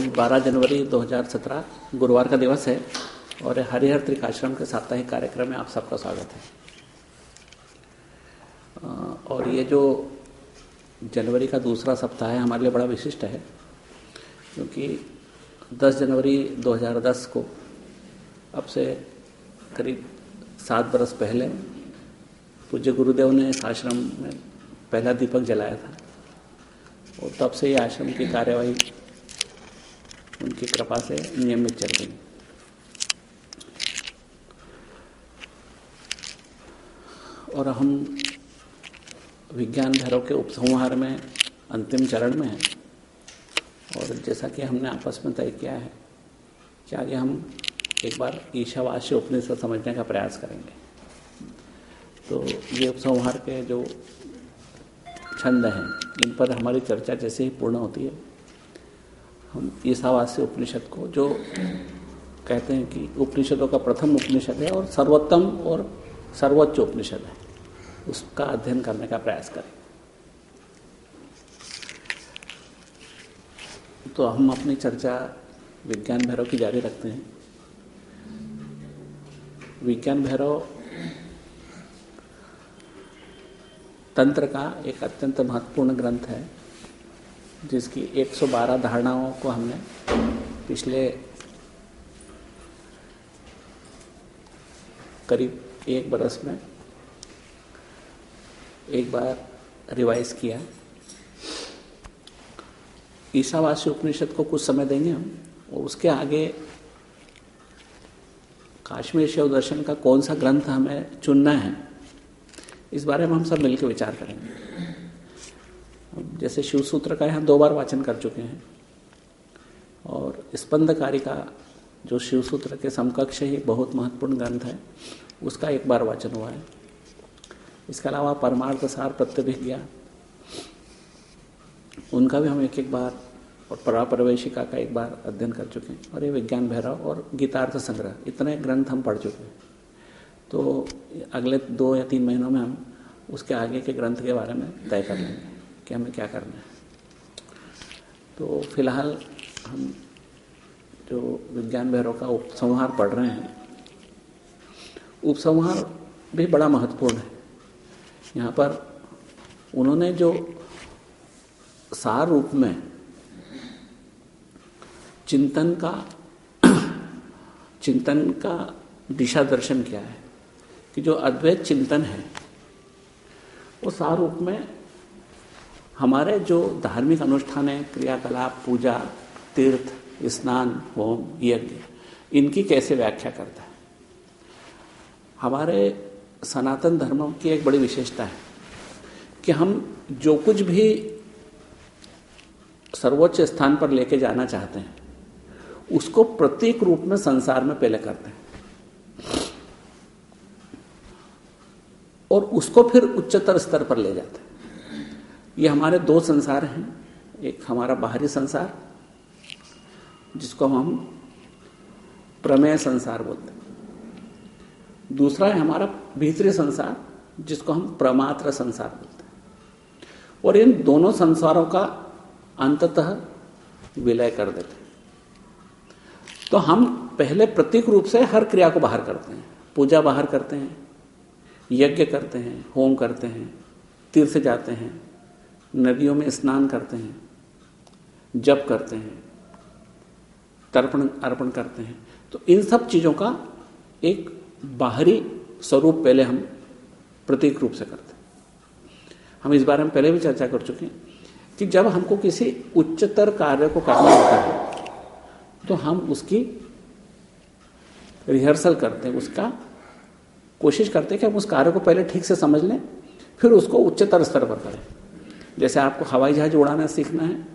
आज 12 जनवरी 2017 गुरुवार का दिवस है और हरिहर त्रिकाश्रम के साप्ताहिक कार्यक्रम में आप सबका स्वागत है। और ये जो जनवरी का दूसरा सप्ताह है हमारे लिए बड़ा विशिष्ट है, क्योंकि 10 जनवरी 2010 को अब से करीब सात बरस पहले पूज्य गुरुदेव ने इस आश्रम में पहला दीपक जलाया था और तब से ये आश्रम की कार्यवाही उनकी कृपा से नियमित चल रही। और हम विज्ञान भैरव के उपसंहार में अंतिम चरण में हैं। और जैसा कि हमने आपस में तय किया है कि आगे हम एक बार ईशावासी उपनिषद समझने का प्रयास करेंगे। तो ये उपसंहार के जो छंद हैं, इन पर हमारी चर्चा जैसे ही पूर्ण होती है हम ईसावास्य उपनिषद को, जो कहते हैं कि उपनिषदों का प्रथम उपनिषद है और सर्वोत्तम और सर्वोच्च उपनिषद है, उसका अध्ययन करने का प्रयास करें। तो हम अपनी चर्चा विज्ञान भैरव की जारी रखते हैं। विज्ञान भैरव तंत्र का एक अत्यंत महत्वपूर्ण ग्रंथ है। जिसकी 112 धारणाओं को हमने पिछले करीब एक बरस में एक बार रिवाइज किया ईसावासी उपनिषद को कुछ समय देंगे हम, और उसके आगे काश्मीर शिव दर्शन का कौन सा ग्रंथ हमें चुनना है, इस बारे में हम सब मिलकर विचार करेंगे। जैसे शिव सूत्र का यहाँ दो बार वाचन कर चुके हैं। और स्पंदकारी का जो शिव सूत्र के समकक्ष ही बहुत महत्वपूर्ण ग्रंथ है, उसका एक बार वाचन हुआ है। इसके अलावा परमार्थ सार प्रत्यभिज्ञा, उनका भी हम एक एक बार और पराप्रवेशिका का एक बार अध्ययन कर चुके हैं। और ये विज्ञान भैरव और गीतार्थ संग्रह, इतने ग्रंथ हम पढ़ चुके हैं। तो अगले दो या तीन महीनों में हम उसके आगे के ग्रंथ के बारे में तय कर लेंगे। कि हमें क्या करना है। तो फ़िलहाल हम जो विज्ञान भैरव का उपसंहार पढ़ रहे हैं, उपसंहार भी बड़ा महत्वपूर्ण है। यहाँ पर उन्होंने जो सार रूप में चिंतन का चिंतन का दिशा दर्शन किया है कि जो अद्वैत चिंतन है, वो सार रूप में हमारे जो धार्मिक अनुष्ठान है, क्रियाकलाप, पूजा, तीर्थ, स्नान, होम, यज्ञ, इनकी कैसे व्याख्या करता है? हमारे सनातन धर्म की एक बड़ी विशेषता है कि हम जो कुछ भी सर्वोच्च स्थान पर लेके जाना चाहते हैं, उसको प्रत्येक रूप में संसार में पहले करते हैं। और उसको फिर उच्चतर स्तर पर ले जाते हैं। ये हमारे दो संसार हैं। एक हमारा बाहरी संसार, जिसको हम प्रमेय संसार बोलते हैं। दूसरा है हमारा भीतरी संसार, जिसको हम प्रमात्र संसार बोलते हैं। और इन दोनों संसारों का अंततः विलय कर देते हैं। तो हम पहले प्रतीक रूप से हर क्रिया को बाहर करते हैं। पूजा बाहर करते हैं, यज्ञ करते हैं, होम करते हैं, तीर्थ जाते हैं नदियों में स्नान करते हैं, जप करते हैं, तर्पण, अर्पण करते हैं। तो इन सब चीज़ों का एक बाहरी स्वरूप पहले हम प्रतीक रूप से करते हैं। हम इस बारे में पहले भी चर्चा कर चुके हैं कि जब हमको किसी उच्चतर कार्य को करना होता है तो हम उसकी रिहर्सल करते हैं, उसका कोशिश करते हैं कि हम उस कार्य को पहले ठीक से समझ लें, फिर उसको उच्चतर स्तर पर करें। जैसे आपको हवाई जहाज़ उड़ाना सीखना है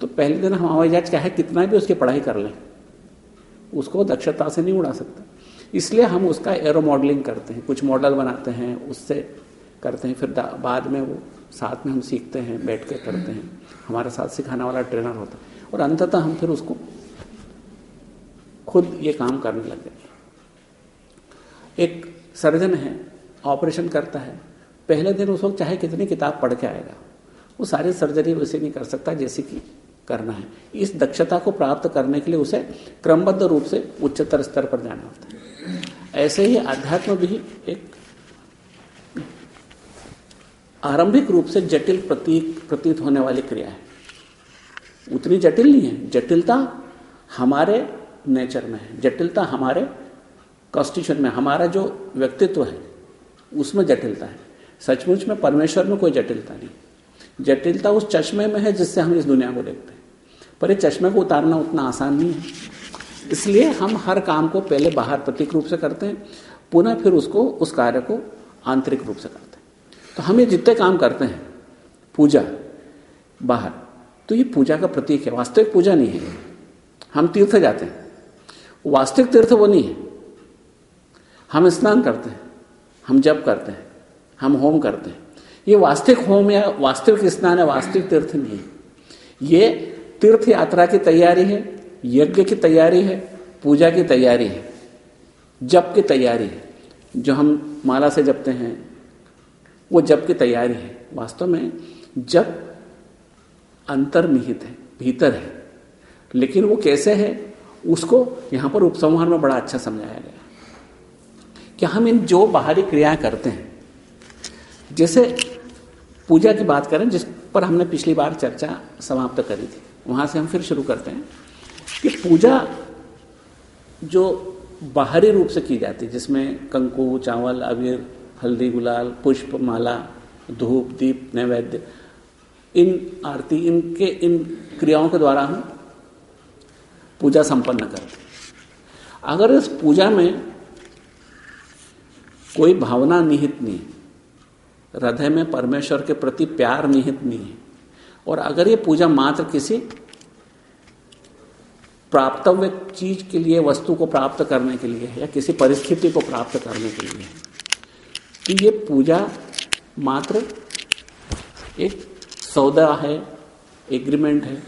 तो पहले दिन हम हवाई जहाज़ चाहे कितना भी उसकी पढ़ाई कर लें, उसको दक्षता से नहीं उड़ा सकते। इसलिए हम उसका एरो मॉडलिंग करते हैं, कुछ मॉडल बनाते हैं, उससे करते हैं, फिर बाद में वो साथ में हम सीखते हैं, बैठ के करते हैं। हमारे साथ सिखाने वाला ट्रेनर होता है। और अंततः हम फिर उसको खुद ये काम करने लग गए। एक सर्जन है ऑपरेशन करता है। पहले दिन उस वक्त चाहे कितनी किताब पढ़ के आएगा। वो सारी सर्जरी वैसे नहीं कर सकता जैसे कि करना है। इस दक्षता को प्राप्त करने के लिए उसे क्रमबद्ध रूप से उच्चतर स्तर पर जाना होता है। ऐसे ही अध्यात्म भी एक आरंभिक रूप से जटिल प्रतीक, प्रतीत होने वाली क्रिया है। उतनी जटिल नहीं है। जटिलता हमारे नेचर में है। जटिलता हमारे कॉन्स्टिट्यूशन में हमारा जो व्यक्तित्व है, उसमें जटिलता है। सचमुच में परमेश्वर में कोई जटिलता नहीं। जटिलता उस चश्मे में है जिससे हम इस दुनिया को देखते हैं। पर ये चश्मे को उतारना उतना आसान नहीं है। इसलिए हम हर काम को पहले बाहर प्रतीक रूप से करते हैं, पुनः फिर उसको, उस कार्य को आंतरिक रूप से करते हैं। तो हम ये जितने काम करते हैं, पूजा, बाहर तो ये पूजा का प्रतीक है। वास्तविक पूजा नहीं है। हम तीर्थ जाते हैं। वास्तविक तीर्थ वो नहीं है। हम स्नान करते हैं, हम जप करते हैं, हम होम करते हैं। ये वास्तविक होम या वास्तविक स्नान है वास्तविक तीर्थ नहीं ये तीर्थ यात्रा की तैयारी है, यज्ञ की तैयारी है, पूजा की तैयारी है, जप की तैयारी है। जो हम माला से जपते हैं, वो जप की तैयारी है। वास्तव में जप अंतर्निहित है, भीतर है। लेकिन वो कैसे है, उसको यहाँ पर उपसंहार में बड़ा अच्छा समझाया गया। कि हम इन जो बाहरी क्रियाएँ करते हैं, जैसे पूजा की बात करें, जिस पर हमने पिछली बार चर्चा समाप्त करी थी, वहाँ से हम फिर शुरू करते हैं कि पूजा जो बाहरी रूप से की जाती है, जिसमें कंकु, चावल, अबीर, हल्दी, गुलाल, पुष्प, माला, धूप, दीप, नैवेद्य, इन आरती, इनके, इन क्रियाओं के द्वारा हम पूजा संपन्न करते अगर इस पूजा में कोई भावना निहित नहीं हृदय में परमेश्वर के प्रति प्यार निहित नहीं है। और अगर ये पूजा मात्र किसी प्राप्तव्य चीज़ के लिए, वस्तु को प्राप्त करने के लिए या किसी परिस्थिति को प्राप्त करने के लिए तो ये पूजा मात्र एक सौदा है एग्रीमेंट है।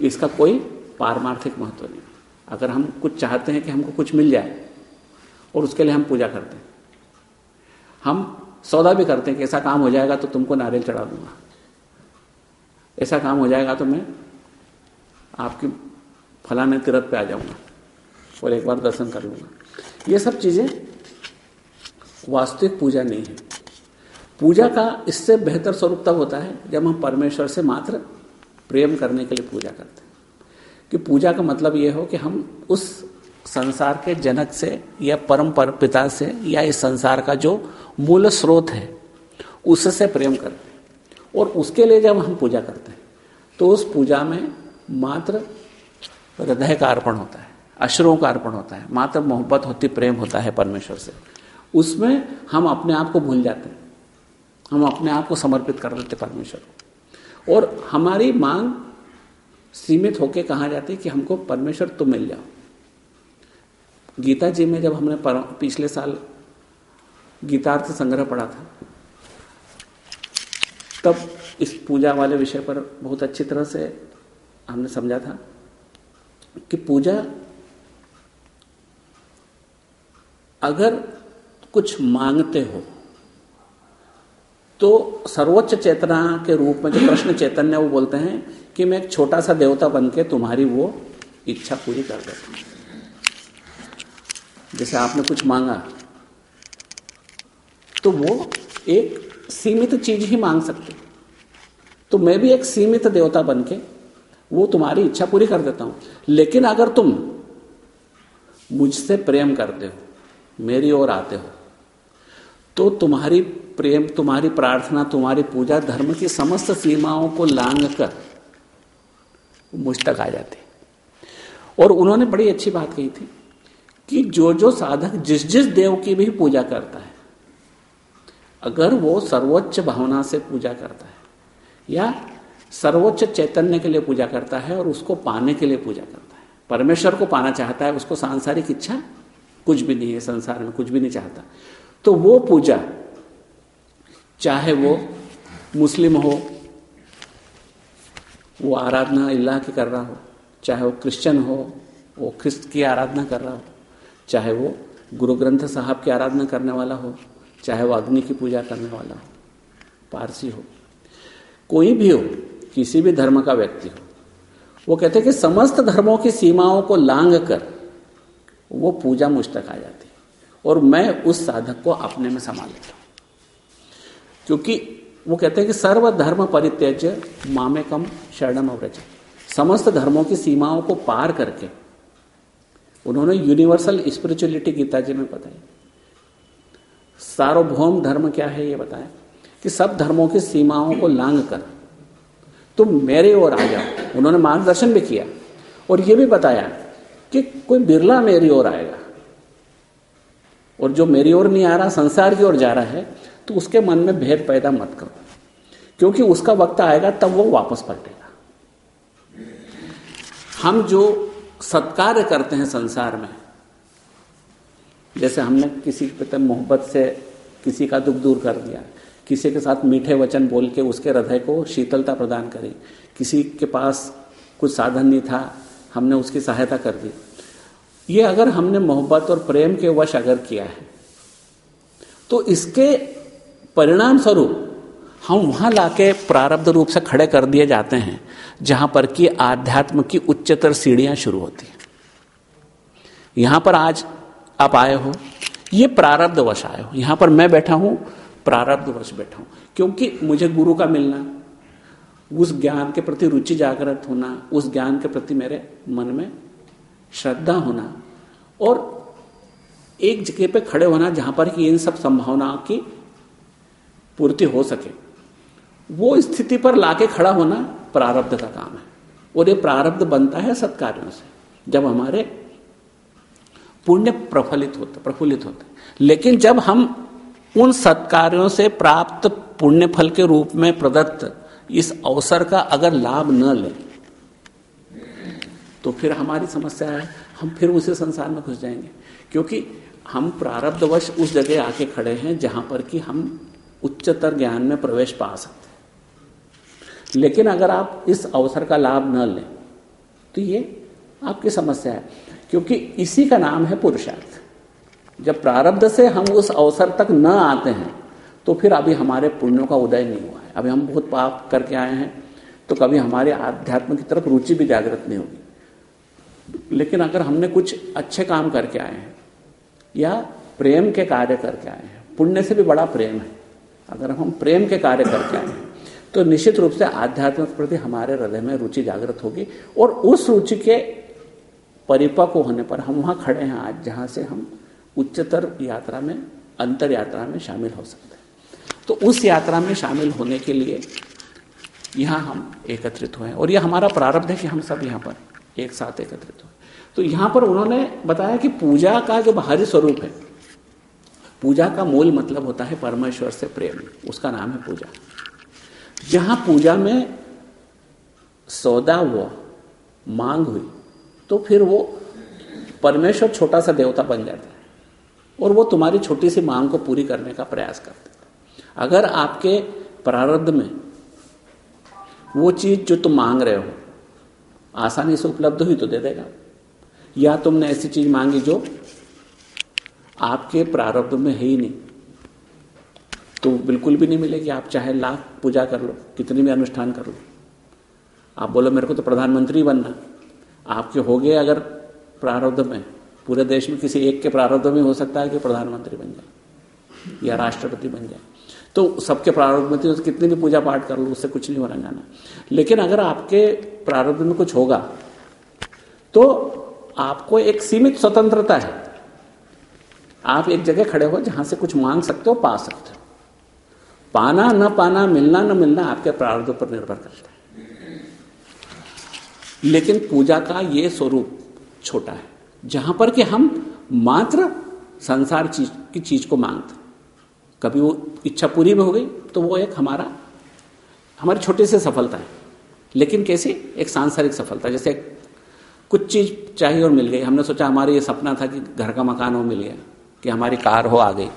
इसका कोई पारमार्थिक महत्व नहीं। अगर हम कुछ चाहते हैं कि हमको कुछ मिल जाए और उसके लिए हम पूजा करते हैं, हम सौदा भी करते हैं कि ऐसा काम हो जाएगा तो तुमको नारियल चढ़ा दूँगा। ऐसा काम हो जाएगा तो मैं आपकी फलाने तीरथ पे आ जाऊँगा और एक बार दर्शन कर लूँगा। ये सब चीज़ें वास्तविक पूजा नहीं है। पूजा का इससे बेहतर स्वरूप तब होता है जब हम परमेश्वर से मात्र प्रेम करने के लिए पूजा करते हैं। कि पूजा का मतलब यह हो कि हम उस संसार के जनक से या परम पर पिता से या इस संसार का जो मूल स्रोत है, उससे प्रेम करते हैं। और उसके लिए जब हम पूजा करते हैं तो उस पूजा में मात्र हृदय का अर्पण होता है, अश्रुओं का अर्पण होता है, मात्र मोहब्बत होती, प्रेम होता है परमेश्वर से। उसमें हम अपने आप को भूल जाते हैं। हम अपने आप को समर्पित कर देते परमेश्वर को। और हमारी मांग सीमित होके कहा जाती है कि हमको परमेश्वर तुम मिल जाओ। गीता जी में जब हमने पिछले साल गीतार्थ संग्रह पढ़ा था, तब इस पूजा वाले विषय पर बहुत अच्छी तरह से हमने समझा था कि पूजा अगर कुछ मांगते हो तो सर्वोच्च चेतना के रूप में जो कृष्ण चैतन्य वो बोलते हैं कि मैं एक छोटा सा देवता बन के तुम्हारी वो इच्छा पूरी कर देता हूँ। जैसे आपने कुछ मांगा तो वो एक सीमित चीज़ ही मांग सकते। तो मैं भी एक सीमित देवता बन के वो तुम्हारी इच्छा पूरी कर देता हूँ। लेकिन अगर तुम मुझसे प्रेम करते हो, मेरी ओर आते हो तो तुम्हारी प्रेम, तुम्हारी प्रार्थना, तुम्हारी पूजा धर्म की समस्त सीमाओं को लांग कर मुझ तक आ जाती। और उन्होंने बड़ी अच्छी बात कही थी। कि जो जो साधक जिस जिस देव की भी पूजा करता है, अगर वो सर्वोच्च भावना से पूजा करता है, या सर्वोच्च चैतन्य के लिए पूजा करता है और उसको पाने के लिए पूजा करता है, परमेश्वर को पाना चाहता है, उसको सांसारिक इच्छा कुछ भी नहीं है, संसार में कुछ भी नहीं चाहता तो वो पूजा, चाहे वो मुस्लिम हो, वो आराधना अल्लाह की कर रहा हो, चाहे वो क्रिश्चियन हो, वो ख्रिस्त की आराधना कर रहा हो चाहे वो गुरु ग्रंथ साहब की आराधना करने वाला हो, चाहे वो अग्नि की पूजा करने वाला हो, पारसी हो, कोई भी हो, किसी भी धर्म का व्यक्ति हो, वो कहते हैं कि समस्त धर्मों की सीमाओं को लांग कर वो पूजा मुझ तक आ जाती है और मैं उस साधक को अपने में संभाल लेता हूँ। क्योंकि वो कहते हैं कि सर्वधर्म परित्यज्य मामे कम शरणम अव्रज समस्त धर्मों की सीमाओं को पार करके उन्होंने यूनिवर्सल स्पिरिचुअलिटी गीता जी में बताई। सार्वभौम धर्म क्या है ये बताया कि सब धर्मों की सीमाओं को लांग कर, तुम मेरे ओर आ जाओ। उन्होंने मार्गदर्शन भी किया और ये भी बताया कि कोई बिरला मेरी ओर आएगा और जो मेरी ओर नहीं आ रहा, संसार की ओर जा रहा है तो उसके मन में भेद पैदा मत करो। क्योंकि उसका वक्त आएगा, तब वो वापस पलटेगा। हम जो सत्कार्य करते हैं संसार में। जैसे हमने किसी के मोहब्बत से किसी का दुख दूर कर दिया, किसी के साथ मीठे वचन बोल के उसके हृदय को शीतलता प्रदान करी, किसी के पास कुछ साधन नहीं था, हमने उसकी सहायता कर दी। ये अगर हमने मोहब्बत और प्रेम के वश अगर किया है तो इसके परिणाम स्वरूप हम वहाँ लाके प्रारब्ध रूप से खड़े कर दिए जाते हैं, जहाँ पर कि आध्यात्म की उच्चतर सीढ़ियाँ शुरू होती हैं। यहाँ पर आज आप आए हो, ये प्रारब्ध वश आए हो। यहाँ पर मैं बैठा हूँ प्रारब्ध वश बैठा हूँ। क्योंकि मुझे गुरु का मिलना, उस ज्ञान के प्रति रुचि जागृत होना, उस ज्ञान के प्रति मेरे मन में श्रद्धा होना, और एक जगह पे खड़े होना जहाँ पर कि इन सब संभावनाओं की पूर्ति हो सके। वो स्थिति पर लाके खड़ा होना प्रारब्ध का काम है। और ये प्रारब्ध बनता है सत्कार्यों से, जब हमारे पुण्य प्रफलित होते, प्रफुल्लित होते। लेकिन जब हम उन सत्कार्यों से प्राप्त पुण्य फल के रूप में प्रदत्त इस अवसर का अगर लाभ न लें तो फिर हमारी समस्या है, हम फिर उसी संसार में घुस जाएँगे। क्योंकि हम प्रारब्धवश उस जगह आके खड़े हैं जहाँ पर कि हम उच्चतर ज्ञान में प्रवेश पा सकते लेकिन अगर आप इस अवसर का लाभ न लें तो ये आपकी समस्या है। क्योंकि इसी का नाम है पुरुषार्थ। जब प्रारब्ध से हम उस अवसर तक न आते हैं तो फिर अभी हमारे पुण्यों का उदय नहीं हुआ है। अभी हम बहुत पाप करके आए हैं तो कभी हमारे आध्यात्म की तरफ़ रुचि भी जागृत नहीं होगी। लेकिन अगर हमने कुछ अच्छे काम करके आए हैं, या प्रेम के कार्य करके आए हैं, पुण्य से भी बड़ा प्रेम है। अगर हम प्रेम के कार्य करके आए हैं तो निश्चित रूप से आध्यात्म के प्रति हमारे हृदय में रुचि जागृत होगी और उस रुचि के परिपक्व होने पर हम वहाँ खड़े हैं आज, जहाँ से हम उच्चतर यात्रा में अंतर यात्रा में शामिल हो सकते हैं। तो उस यात्रा में शामिल होने के लिए यहाँ हम एकत्रित हुए और यह हमारा प्रारब्ध है कि हम सब यहाँ पर एक साथ एकत्रित हुए। तो यहाँ पर उन्होंने बताया कि पूजा का जो बाहरी स्वरूप है, पूजा का मूल मतलब होता है परमेश्वर से प्रेम। उसका नाम है पूजा। जहाँ पूजा में सौदा हुआ, मांग हुई तो फिर वो परमेश्वर छोटा सा देवता बन जाता है और वो तुम्हारी छोटी सी मांग को पूरी करने का प्रयास करते हैं। अगर आपके प्रारब्ध में वो चीज़ जो तुम मांग रहे हो आसानी से उपलब्ध हुई तो दे देगा। या तुमने ऐसी चीज़ मांगी जो आपके प्रारब्ध में है ही नहीं। तो बिल्कुल भी नहीं मिलेगी। आप चाहे लाख पूजा कर लो, कितनी भी अनुष्ठान कर लो। आप बोलो, मेरे को तो प्रधानमंत्री बनना। आपके हो गए अगर प्रारब्ध में, पूरे देश में किसी एक के प्रारब्ध में हो सकता है कि प्रधानमंत्री बन जाए या राष्ट्रपति बन जाए। तो सबके प्रारब्ध में तो कितनी भी पूजा पाठ कर लो, उससे कुछ नहीं होना जाना। लेकिन अगर आपके प्रारब्ध में कुछ होगा तो आपको एक सीमित स्वतंत्रता है। आप एक जगह खड़े हो जहाँ से कुछ मांग सकते हो, पा सकते हो। पाना, न पाना, मिलना, न मिलना आपके प्रारब्ध पर निर्भर करता है। लेकिन पूजा का ये स्वरूप छोटा है, जहाँ पर कि हम मात्र संसार चीज़, की चीज़ को मांगते कभी वो इच्छा पूरी में हो गई तो वो एक हमारा, हमारी छोटी सी सफलता है। लेकिन कैसे? एक सांसारिक सफलता, जैसे कुछ चीज़ चाहिए और मिल गई। हमने सोचा हमारा ये सपना था कि घर का मकान हो मिल गया, कि हमारी कार हो, आ गई।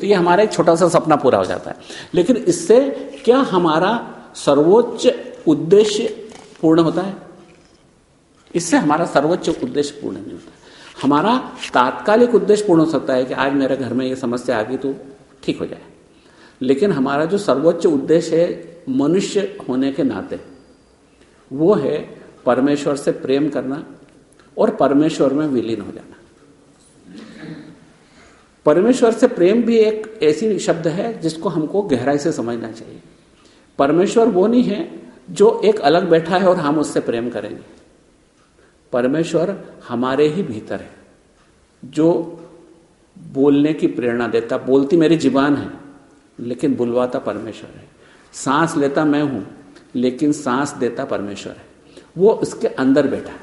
तो ये हमारा एक छोटा सा सपना पूरा हो जाता है। लेकिन इससे क्या हमारा सर्वोच्च उद्देश्य पूर्ण होता है? इससे हमारा सर्वोच्च उद्देश्य पूर्ण नहीं होता। हमारा तात्कालिक उद्देश्य पूर्ण हो सकता है कि आज मेरे घर में ये समस्या आ गई तो ठीक हो जाए। लेकिन हमारा जो सर्वोच्च उद्देश्य है मनुष्य होने के नाते, वो है परमेश्वर से प्रेम करना और परमेश्वर में विलीन हो जाना। परमेश्वर से प्रेम भी एक ऐसी शब्द है जिसको हमको गहराई से समझना चाहिए। परमेश्वर वो नहीं है जो एक अलग बैठा है और हम उससे प्रेम करेंगे। परमेश्वर हमारे ही भीतर है, जो बोलने की प्रेरणा देता, बोलती मेरी जीवान है, लेकिन बुलवाता परमेश्वर है। सांस लेता मैं हूँ, लेकिन सांस देता परमेश्वर है। वो इसके अंदर बैठा है।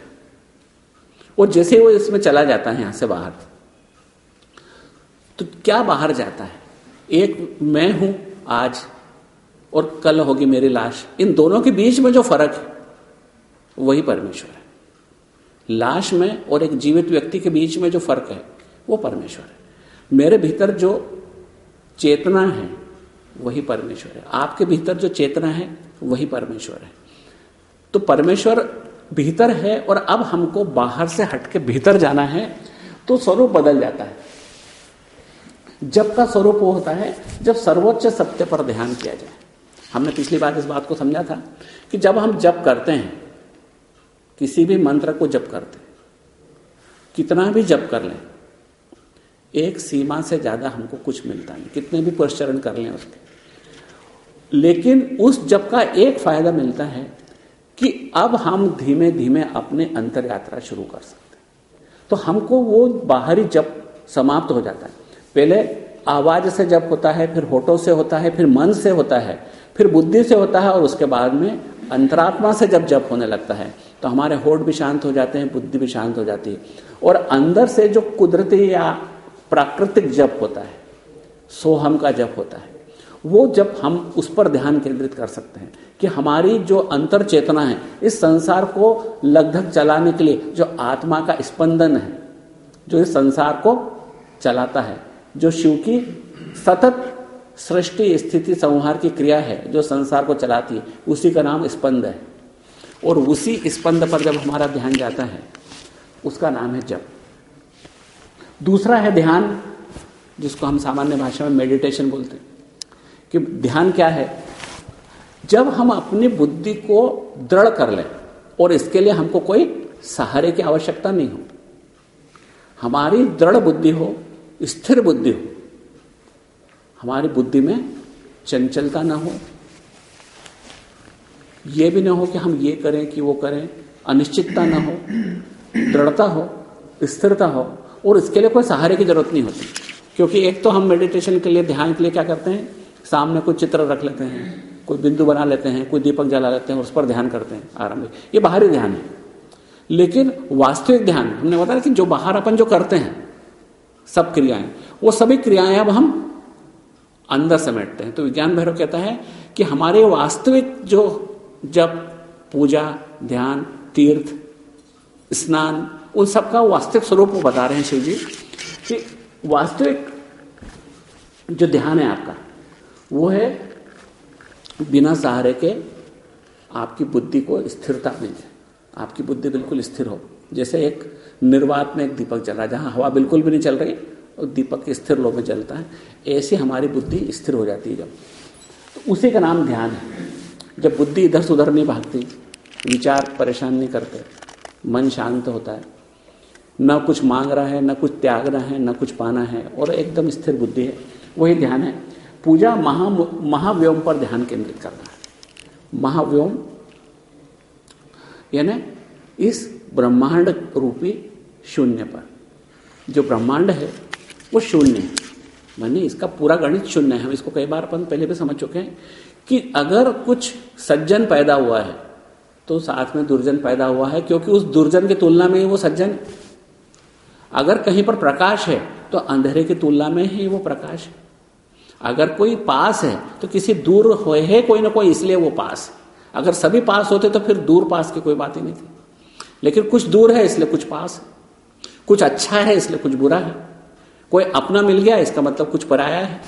और जैसे वो इसमें चला जाता है यहाँ से बाहर। तो क्या बाहर जाता है? एक मैं हूँ आज और कल होगी मेरी लाश। इन दोनों के बीच में जो फ़र्क है, वही परमेश्वर है। लाश में और एक जीवित व्यक्ति के बीच में जो फ़र्क है, वो परमेश्वर है। मेरे भीतर जो चेतना है, वही परमेश्वर है। आपके भीतर जो चेतना है, वही परमेश्वर है। तो परमेश्वर भीतर है और अब हमको बाहर से हटके भीतर जाना है तो स्वरूप बदल जाता है। जब का स्वरूप वो होता है, जब सर्वोच्च सत्य पर ध्यान किया जाए। हमने पिछली बार इस बात को समझा था कि जब हम जप करते हैं, किसी भी मंत्र को जप करते हैं, कितना भी जप कर लें, एक सीमा से ज़्यादा हमको कुछ मिलता नहीं। कितने भी पुरस्चरण कर लें उसके। लेकिन उस जप का एक फ़ायदा मिलता है कि अब हम धीमे धीमे अपने अंतर यात्रा शुरू कर सकते हैं। तो हमको वो बाहरी जप समाप्त हो जाता है। पहले आवाज़ से जब होता है, फिर होठों से होता है, फिर मन से होता है, फिर बुद्धि से होता है और उसके बाद में अंतरात्मा से जब जप होने लगता है तो हमारे होठ भी शांत हो जाते हैं, बुद्धि भी शांत हो जाती है। और अंदर से जो कुदरती या प्राकृतिक जप होता है, सोहम का जप होता है, वो जब हम उस पर ध्यान केंद्रित कर सकते हैं कि हमारी जो अंतर चेतना है, इस संसार को लगभग चलाने के लिए जो आत्मा का स्पंदन है, जो इस संसार को चलाता है जो शिव की सतत सृष्टि स्थिति संहार की क्रिया है, जो संसार को चलाती है, उसी का नाम स्पंद है। और उसी स्पंद पर जब हमारा ध्यान जाता है, उसका नाम है जप। दूसरा है ध्यान, जिसको हम सामान्य भाषा में मेडिटेशन बोलते हैं। कि ध्यान क्या है? जब हम अपनी बुद्धि को दृढ़ कर लें, और इसके लिए हमको कोई सहारे की आवश्यकता नहीं हो, हमारी दृढ़ बुद्धि हो स्थिर बुद्धि हो। हमारी बुद्धि में चंचलता ना हो। यह भी ना हो कि हम ये करें कि वो करें। अनिश्चितता ना हो, दृढ़ता हो, स्थिरता हो। और इसके लिए कोई सहारे की ज़रूरत नहीं होती। क्योंकि एक तो हम मेडिटेशन के लिए, ध्यान के लिए क्या करते हैं? सामने कोई चित्र रख लेते हैं, कोई बिंदु बना लेते हैं, कोई दीपक जला लेते हैं, उस पर ध्यान करते हैं आराम ये बाहरी ध्यान है। लेकिन वास्तविक ध्यान, हमने बताया कि जो बाहर अपन जो करते हैं सब क्रियाएँ। वो सभी क्रियाएँ अब हम अंदर समेटते हैं। तो विज्ञान भैरव कहता है कि हमारे वास्तविक जो जब पूजा, ध्यान, तीर्थ, स्नान, उन सबका वास्तविक स्वरूप को बता रहे हैं शिव जी कि वास्तविक जो ध्यान है आपका, वो है बिना सहारे के आपकी बुद्धि को स्थिरता मिल जाए। आपकी बुद्धि बिल्कुल स्थिर हो। जैसे एक निर्वात में एक दीपक जल रहा है, जहाँ हवा बिल्कुल भी नहीं चल रही और दीपक स्थिर लो में जलता है। ऐसे हमारी बुद्धि स्थिर हो जाती है जब। तो उसी का नाम ध्यान है। जब बुद्धि इधर से उधर नहीं भागती, विचार परेशान नहीं करते, मन शांत होता है। न कुछ मांग रहा है, न कुछ त्यागना है, न कुछ पाना है और एकदम स्थिर बुद्धि है। वही ध्यान है। पूजा महा महाव्योम पर ध्यान केंद्रित करना है। महाव्योम, यानी इस ब्रह्मांड रूपी शून्य पर। जो ब्रह्मांड है, वो शून्य है। मानी इसका पूरा गणित शून्य है। हम इसको कई बार अपन पहले भी समझ चुके हैं कि अगर कुछ सज्जन पैदा हुआ है तो साथ में दुर्जन पैदा हुआ है, क्योंकि उस दुर्जन की तुलना में ही वो सज्जन अगर कहीं पर प्रकाश है तो अंधेरे की तुलना में ही वो प्रकाश है। अगर कोई पास है तो किसी दूर हो है कोई ना कोई, इसलिए वो पास है। अगर सभी पास होते तो फिर दूर पास की कोई बात ही नहीं थी। लेकिन कुछ दूर है, इसलिए कुछ पास है। कुछ अच्छा है, इसलिए कुछ बुरा है। कोई अपना मिल गया, इसका मतलब कुछ पराया है।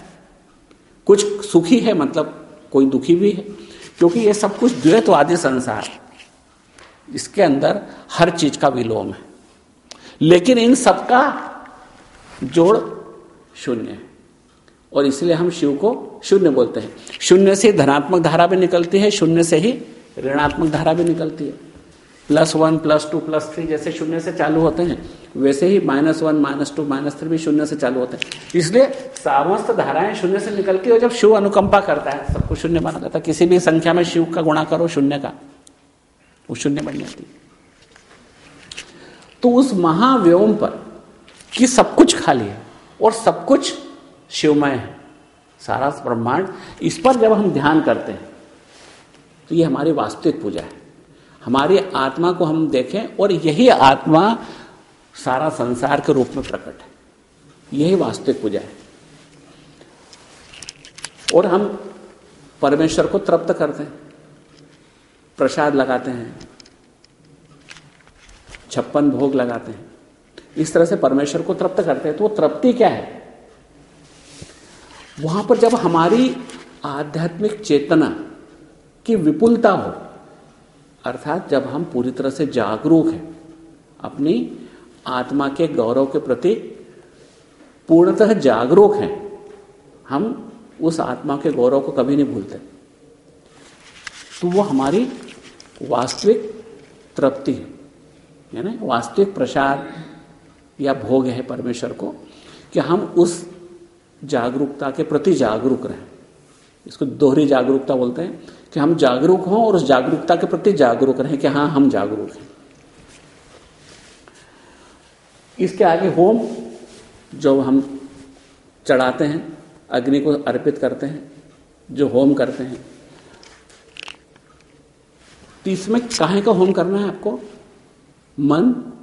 कुछ सुखी है मतलब कोई दुखी भी है। क्योंकि ये सब कुछ द्वैतवादी संसार है। इसके अंदर हर चीज़ का विलोम है। लेकिन इन सबका जोड़ शून्य है। और इसलिए हम शिव को शून्य बोलते हैं। शून्य से धनात्मक धारा भी निकलती है, शून्य से ही ऋणात्मक धारा भी निकलती है। Plus one, plus two, plus three जैसे शून्य से चालू होते हैं, वैसे ही minus one, minus two, minus three भी शून्य से चालू होते हैं। इसलिए समस्त धाराएँ शून्य से निकलती है जब शिव अनुकंपा करता है, सबको शून्य माना जाता है। किसी भी संख्या में शिव का गुणा करो, शून्य का। वो शून्य बन जाती तो उस महाव्योम पर कि सब कुछ खाली है और सब कुछ शिवमय है सारा ब्रह्मांड, इस पर जब हम ध्यान करते हैं तो ये हमारी वास्तविक पूजा है। हमारी आत्मा को हम देखें और यही आत्मा सारा संसार के रूप में प्रकट है। यही वास्तविक पूजा है। और हम परमेश्वर को तृप्त करते हैं। प्रसाद लगाते हैं। छप्पन भोग लगाते हैं। इस तरह से परमेश्वर को तृप्त करते हैं। तो वो तृप्ति क्या है? वहाँ पर जब हमारी आध्यात्मिक चेतना की विपुलता हो अर्थात जब हम पूरी तरह से जागरूक हैं, अपनी आत्मा के गौरव के प्रति पूर्णतः जागरूक हैं, हम उस आत्मा के गौरव को कभी नहीं भूलते। तो वो हमारी वास्तविक तृप्ति है, यानी वास्तविक प्रसाद या भोग है परमेश्वर को, कि हम उस जागरूकता के प्रति जागरूक रहें। इसको दोहरी जागरूकता बोलते हैं। कि हम जागरूक हों और उस जागरूकता के प्रति जागरूक रहें कि हाँ हम जागरूक हैं। इसके आगे होम जो हम चढ़ाते हैं, अग्नि को अर्पित करते हैं, जो होम करते हैं। तो इसमें काहे का होम करना है आपको? मन,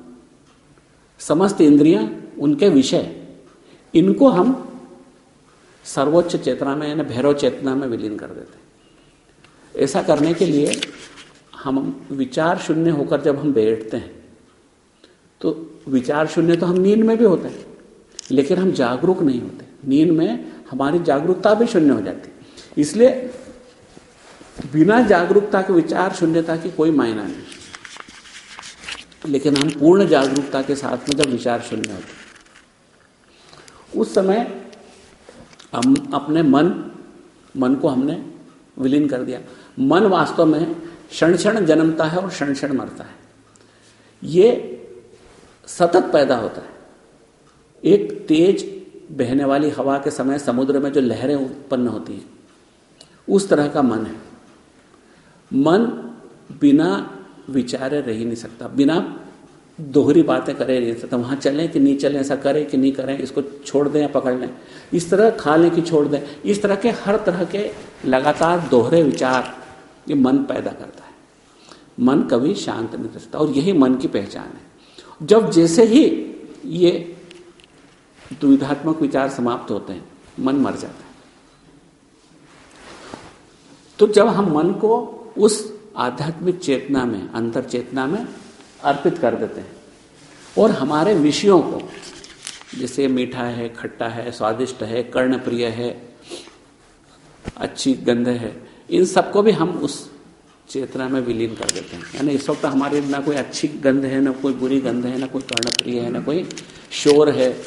समस्त इंद्रियाँ, उनके विषय। इनको हम सर्वोच्च चेतना में यानी भैरव चेतना में विलीन कर देते ऐसा करने के लिए हम विचार शून्य होकर जब हम बैठते हैं तो विचार शून्य तो हम नींद में भी होते हैं, लेकिन हम जागरूक नहीं होते। नींद में हमारी जागरूकता भी शून्य हो जाती इसलिए बिना जागरूकता के विचार शून्यता की कोई मायना नहीं। लेकिन हम पूर्ण जागरूकता के साथ में जब विचार शून्य होते उस समय हम अपने मन मन को हमने विलीन कर दिया। मन वास्तव में क्षण क्षण जन्मता है और क्षण क्षण मरता है। ये सतत पैदा होता है। एक तेज बहने वाली हवा के समय समुद्र में जो लहरें उत्पन्न होती हैं, उस तरह का मन है। मन बिना विचारे रह नहीं सकता, बिना दोहरी बातें करे नहीं सकता वहाँ चलें कि नहीं चलें, ऐसा करें कि नहीं करें, इसको छोड़ दें या पकड़ लें। इस तरह खा लें कि छोड़ दें। इस तरह के, हर तरह के लगातार दोहरे विचार, ये मन पैदा करता है। मन कभी शांत नहीं रहता और यही मन की पहचान है। जब जैसे ही ये द्विधात्मक विचार समाप्त होते हैं, मन मर जाता है। तो जब हम मन को उस आध्यात्मिक चेतना में, अंतर चेतना में अर्पित कर देते हैं। और हमारे विषयों को, जैसे मीठा है, खट्टा है, स्वादिष्ट है, कर्णप्रिय है, अच्छी गंध है, इन सबको भी हम उस चेतना में विलीन कर देते हैं। यानी इस वक्त हमारे ना कोई अच्छी गंध है, ना कोई बुरी गंध है, ना कोई कर्णप्रिय है, ना कोई शोर है।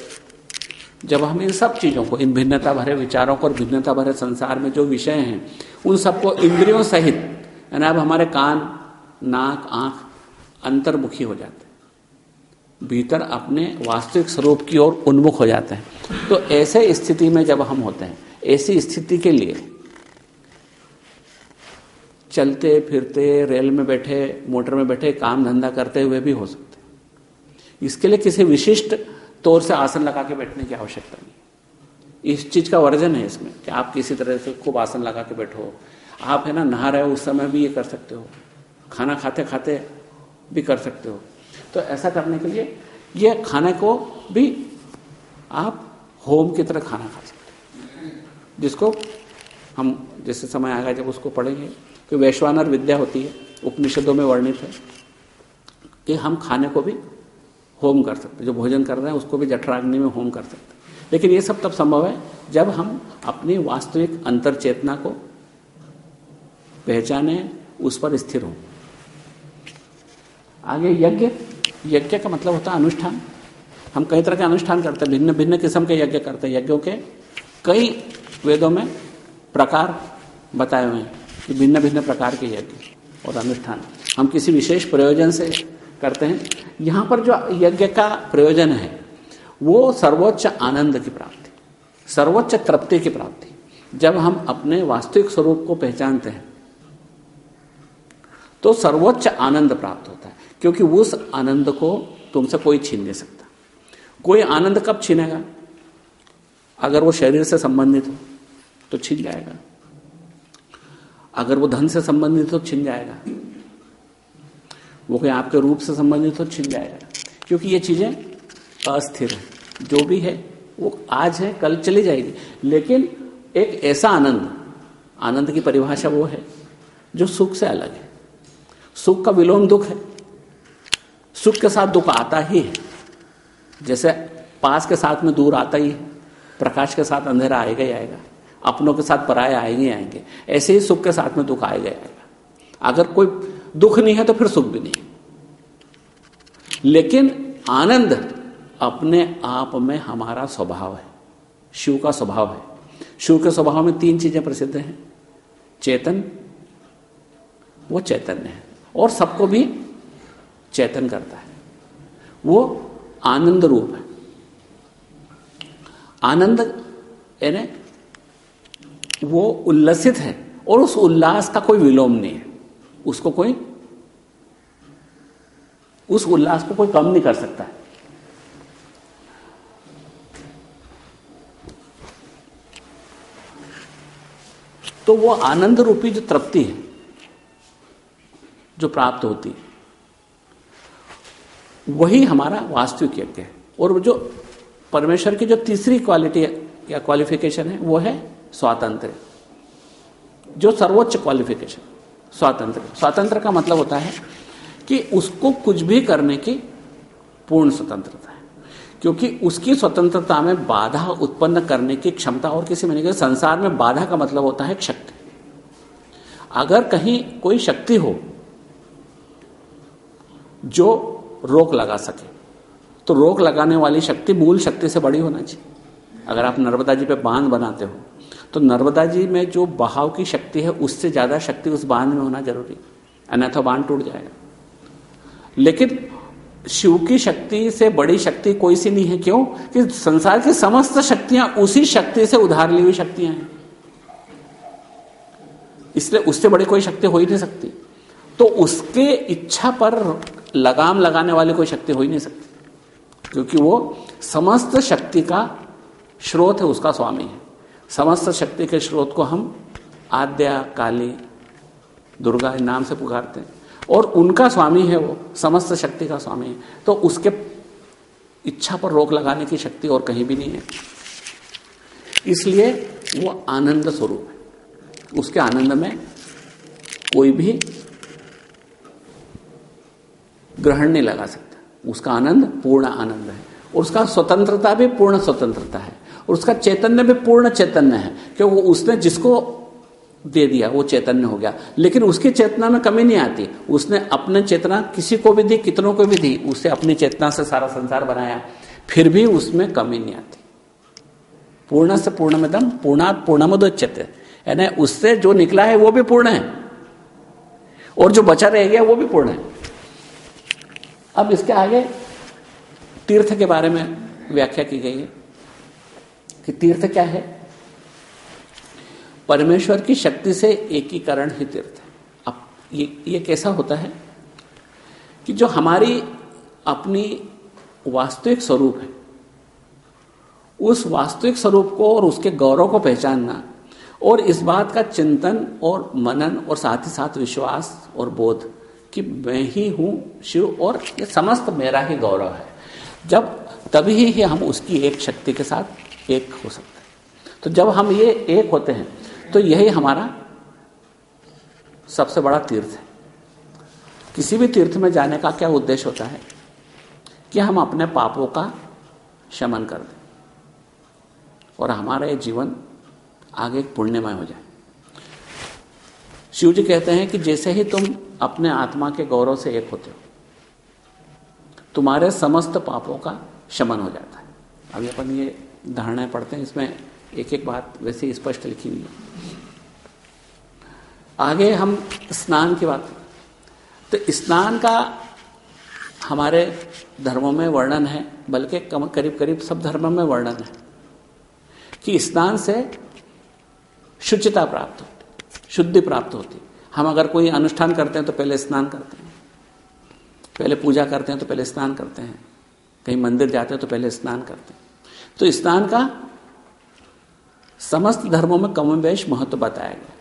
जब हम इन सब चीज़ों को, इन भिन्नता भरे विचारों को और भिन्नता भरे संसार में जो विषय हैं, उन सबको इंद्रियों सहित, यानी अब हमारे कान, नाक, आँख अंतर्मुखी हो जाते हैं। भीतर अपने वास्तविक स्वरूप की ओर उन्मुख हो जाते हैं। तो ऐसे स्थिति में जब हम होते हैं, ऐसी स्थिति के लिए चलते, फिरते, रेल में बैठे, मोटर में बैठे, काम धंधा करते हुए भी हो सकते इसके लिए किसी विशिष्ट तौर से आसन लगा के बैठने की आवश्यकता नहीं इस चीज़ का वर्जन है इसमें कि आप किसी तरह से खूब आसन लगा के बैठो। आप है ना नहा रहे हो, उस समय भी ये कर सकते हो। खाना खाते खाते भी कर सकते हो। तो ऐसा करने के लिए ये खाने को भी आप होम की तरह खाना खा सकते हैं। जिसको हम जैसे समय आएगा जब उसको पढ़ेंगे, कि वैश्वानर विद्या होती है, उपनिषदों में वर्णित है, कि हम खाने को भी होम कर सकते जो भोजन कर रहे हैं, उसको भी जठराग्नि में होम कर सकते लेकिन ये सब तब संभव है जब हम अपनी वास्तविक अंतर चेतना को पहचाने, उस पर स्थिर हों। आगे यज्ञ। यज्ञ का मतलब होता है अनुष्ठान। हम कई तरह के अनुष्ठान करते हैं, भिन्न भिन्न किस्म के यज्ञ करते हैं। यज्ञों के कई वेदों में प्रकार बताए हुए हैं कि भिन्न भिन्न प्रकार के यज्ञ और अनुष्ठान। हम किसी विशेष प्रयोजन से करते हैं। यहाँ पर जो यज्ञ का प्रयोजन है, वो सर्वोच्च आनंद की प्राप्ति, सर्वोच्च तृप्ति की प्राप्ति। जब हम अपने वास्तविक स्वरूप को पहचानते हैं तो सर्वोच्च आनंद प्राप्त होता है। क्योंकि उस आनंद को तुमसे कोई छीन नहीं सकता। कोई आनंद कब छीनेगा? अगर वो शरीर से संबंधित हो तो छीन जाएगा। अगर वो धन से संबंधित हो छिन जाएगा। वो कोई आपके रूप से संबंधित हो छिन जाएगा। क्योंकि ये चीज़ें अस्थिर है। जो भी है, वो आज है, कल चली जाएगी। लेकिन एक ऐसा आनंद आनंद की परिभाषा वो है, जो सुख से अलग है। सुख का विलोम दुख है। सुख के साथ दुख आता ही है। जैसे पास के साथ में दूर आता ही है, प्रकाश के साथ अंधेरा आएगा ही आएगा, अपनों के साथ पराये आएँगे आएँगे, ऐसे ही सुख के साथ में दुख आएगा आएगा। अगर कोई दुख नहीं है तो फिर सुख भी नहीं लेकिन आनंद अपने आप में हमारा स्वभाव है, शिव का स्वभाव है। शिव के स्वभाव में तीन चीज़ें प्रसिद्ध हैं, चेतन, वो चैतन्य है। और सबको भी चेतन करता है। वो आनंद रूप है। आनंद, यानी वो उल्लसित है और उस उल्लास का कोई विलोम नहीं है। उसको कोई, उस उल्लास को कोई कम नहीं कर सकता है। तो वो आनंद रूपी जो तृप्ति है, जो प्राप्त होती है वही हमारा वास्तविक यज्ञ है। और जो परमेश्वर की जो तीसरी क्वालिटी या क्वालिफिकेशन है, वो है स्वातंत्र जो सर्वोच्च क्वालिफिकेशन स्वातंत्र स्वातंत्र का मतलब होता है कि उसको कुछ भी करने की पूर्ण स्वतंत्रता है। क्योंकि उसकी स्वतंत्रता में बाधा उत्पन्न करने की क्षमता और किसी में नहीं संसार में बाधा का मतलब होता है शक्ति। अगर कहीं कोई शक्ति हो, जो रोक लगा सके। तो रोक लगाने वाली शक्ति मूल शक्ति से बड़ी होना चाहिए। अगर आप नर्मदा जी पे बाँध बनाते हो तो नर्मदा जी में जो बहाव की शक्ति है, उससे ज़्यादा शक्ति उस बाँध में होना ज़रूरी अन्यथा बाँध टूट जाएगा। लेकिन शिव की शक्ति से बड़ी शक्ति कोई सी नहीं है। क्यों? कि संसार की समस्त शक्तियाँ उसी शक्ति से उधार ली हुई शक्तियाँ हैं। इसलिए उससे बड़ी कोई शक्ति हो ही नहीं सकती। तो उसके इच्छा पर लगाम लगाने वाली कोई शक्ति हो ही नहीं सकती। क्योंकि वो समस्त शक्ति का स्रोत है, उसका स्वामी है। समस्त शक्ति के स्रोत को हम आद्या, काली, दुर्गा नाम से पुकारते हैं। और उनका स्वामी है वो, समस्त शक्ति का स्वामी है। तो उसके इच्छा पर रोक लगाने की शक्ति और कहीं भी नहीं है। इसलिए वो आनंद स्वरूप है। उसके आनंद में कोई भी ग्रहण नहीं लगा सकता। उसका आनंद पूर्ण आनंद है। और उसका स्वतंत्रता भी पूर्ण स्वतंत्रता है। और उसका चैतन्य भी पूर्ण चैतन्य है। क्योंकि उसने जिसको दे दिया, वो चैतन्य हो गया। लेकिन उसकी चेतना में कमी नहीं आती। उसने अपने चेतना किसी को भी दी, कितनों को भी दी उससे अपनी चेतना से सारा संसार बनाया। फिर भी उसमें कमी नहीं आती। पूर्ण से पूर्ण में दम पूर्णात पूर्णमोदोच्यते। यानी उससे जो निकला है, वो भी पूर्ण है। और जो बचा रह गया, वो भी पूर्ण है। अब इसके आगे तीर्थ के बारे में व्याख्या की गई है कि तीर्थ क्या है। परमेश्वर की शक्ति से एकीकरण ही तीर्थ है। अब ये ये कैसा होता है कि जो हमारी अपनी वास्तविक स्वरूप है, उस वास्तविक स्वरूप को और उसके गौरव को पहचानना और इस बात का चिंतन और मनन और साथ ही साथ विश्वास और बोध कि मैं ही हूँ शिव और ये समस्त मेरा ही गौरव है। जब तभी ही हम उसकी एक शक्ति के साथ एक हो सकते हैं। तो जब हम ये एक होते हैं तो यही हमारा सबसे बड़ा तीर्थ है। किसी भी तीर्थ में जाने का क्या उद्देश्य होता है? कि हम अपने पापों का शमन कर दें और हमारा ये जीवन आगे पुण्यमय हो जाए। शिव जी कहते हैं कि जैसे ही तुम अपने आत्मा के गौरव से एक होते हो। तुम्हारे समस्त पापों का शमन हो जाता है। अभी अपन ये धारणाएँ पढ़ते हैं, इसमें एक एक बात वैसे स्पष्ट लिखी हुई है। आगे हम स्नान की बात तो स्नान का हमारे धर्मों में वर्णन है, बल्कि करीब करीब सब धर्मों में वर्णन है, कि स्नान से शुचिता प्राप्त होती, शुद्धि प्राप्त होती। हम अगर कोई अनुष्ठान करते हैं तो पहले स्नान करते हैं। पहले पूजा करते हैं तो पहले स्नान करते हैं। कहीं मंदिर जाते हैं तो पहले स्नान करते हैं। तो स्नान का समस्त धर्मों में कमोवेश महत्व बताया गया।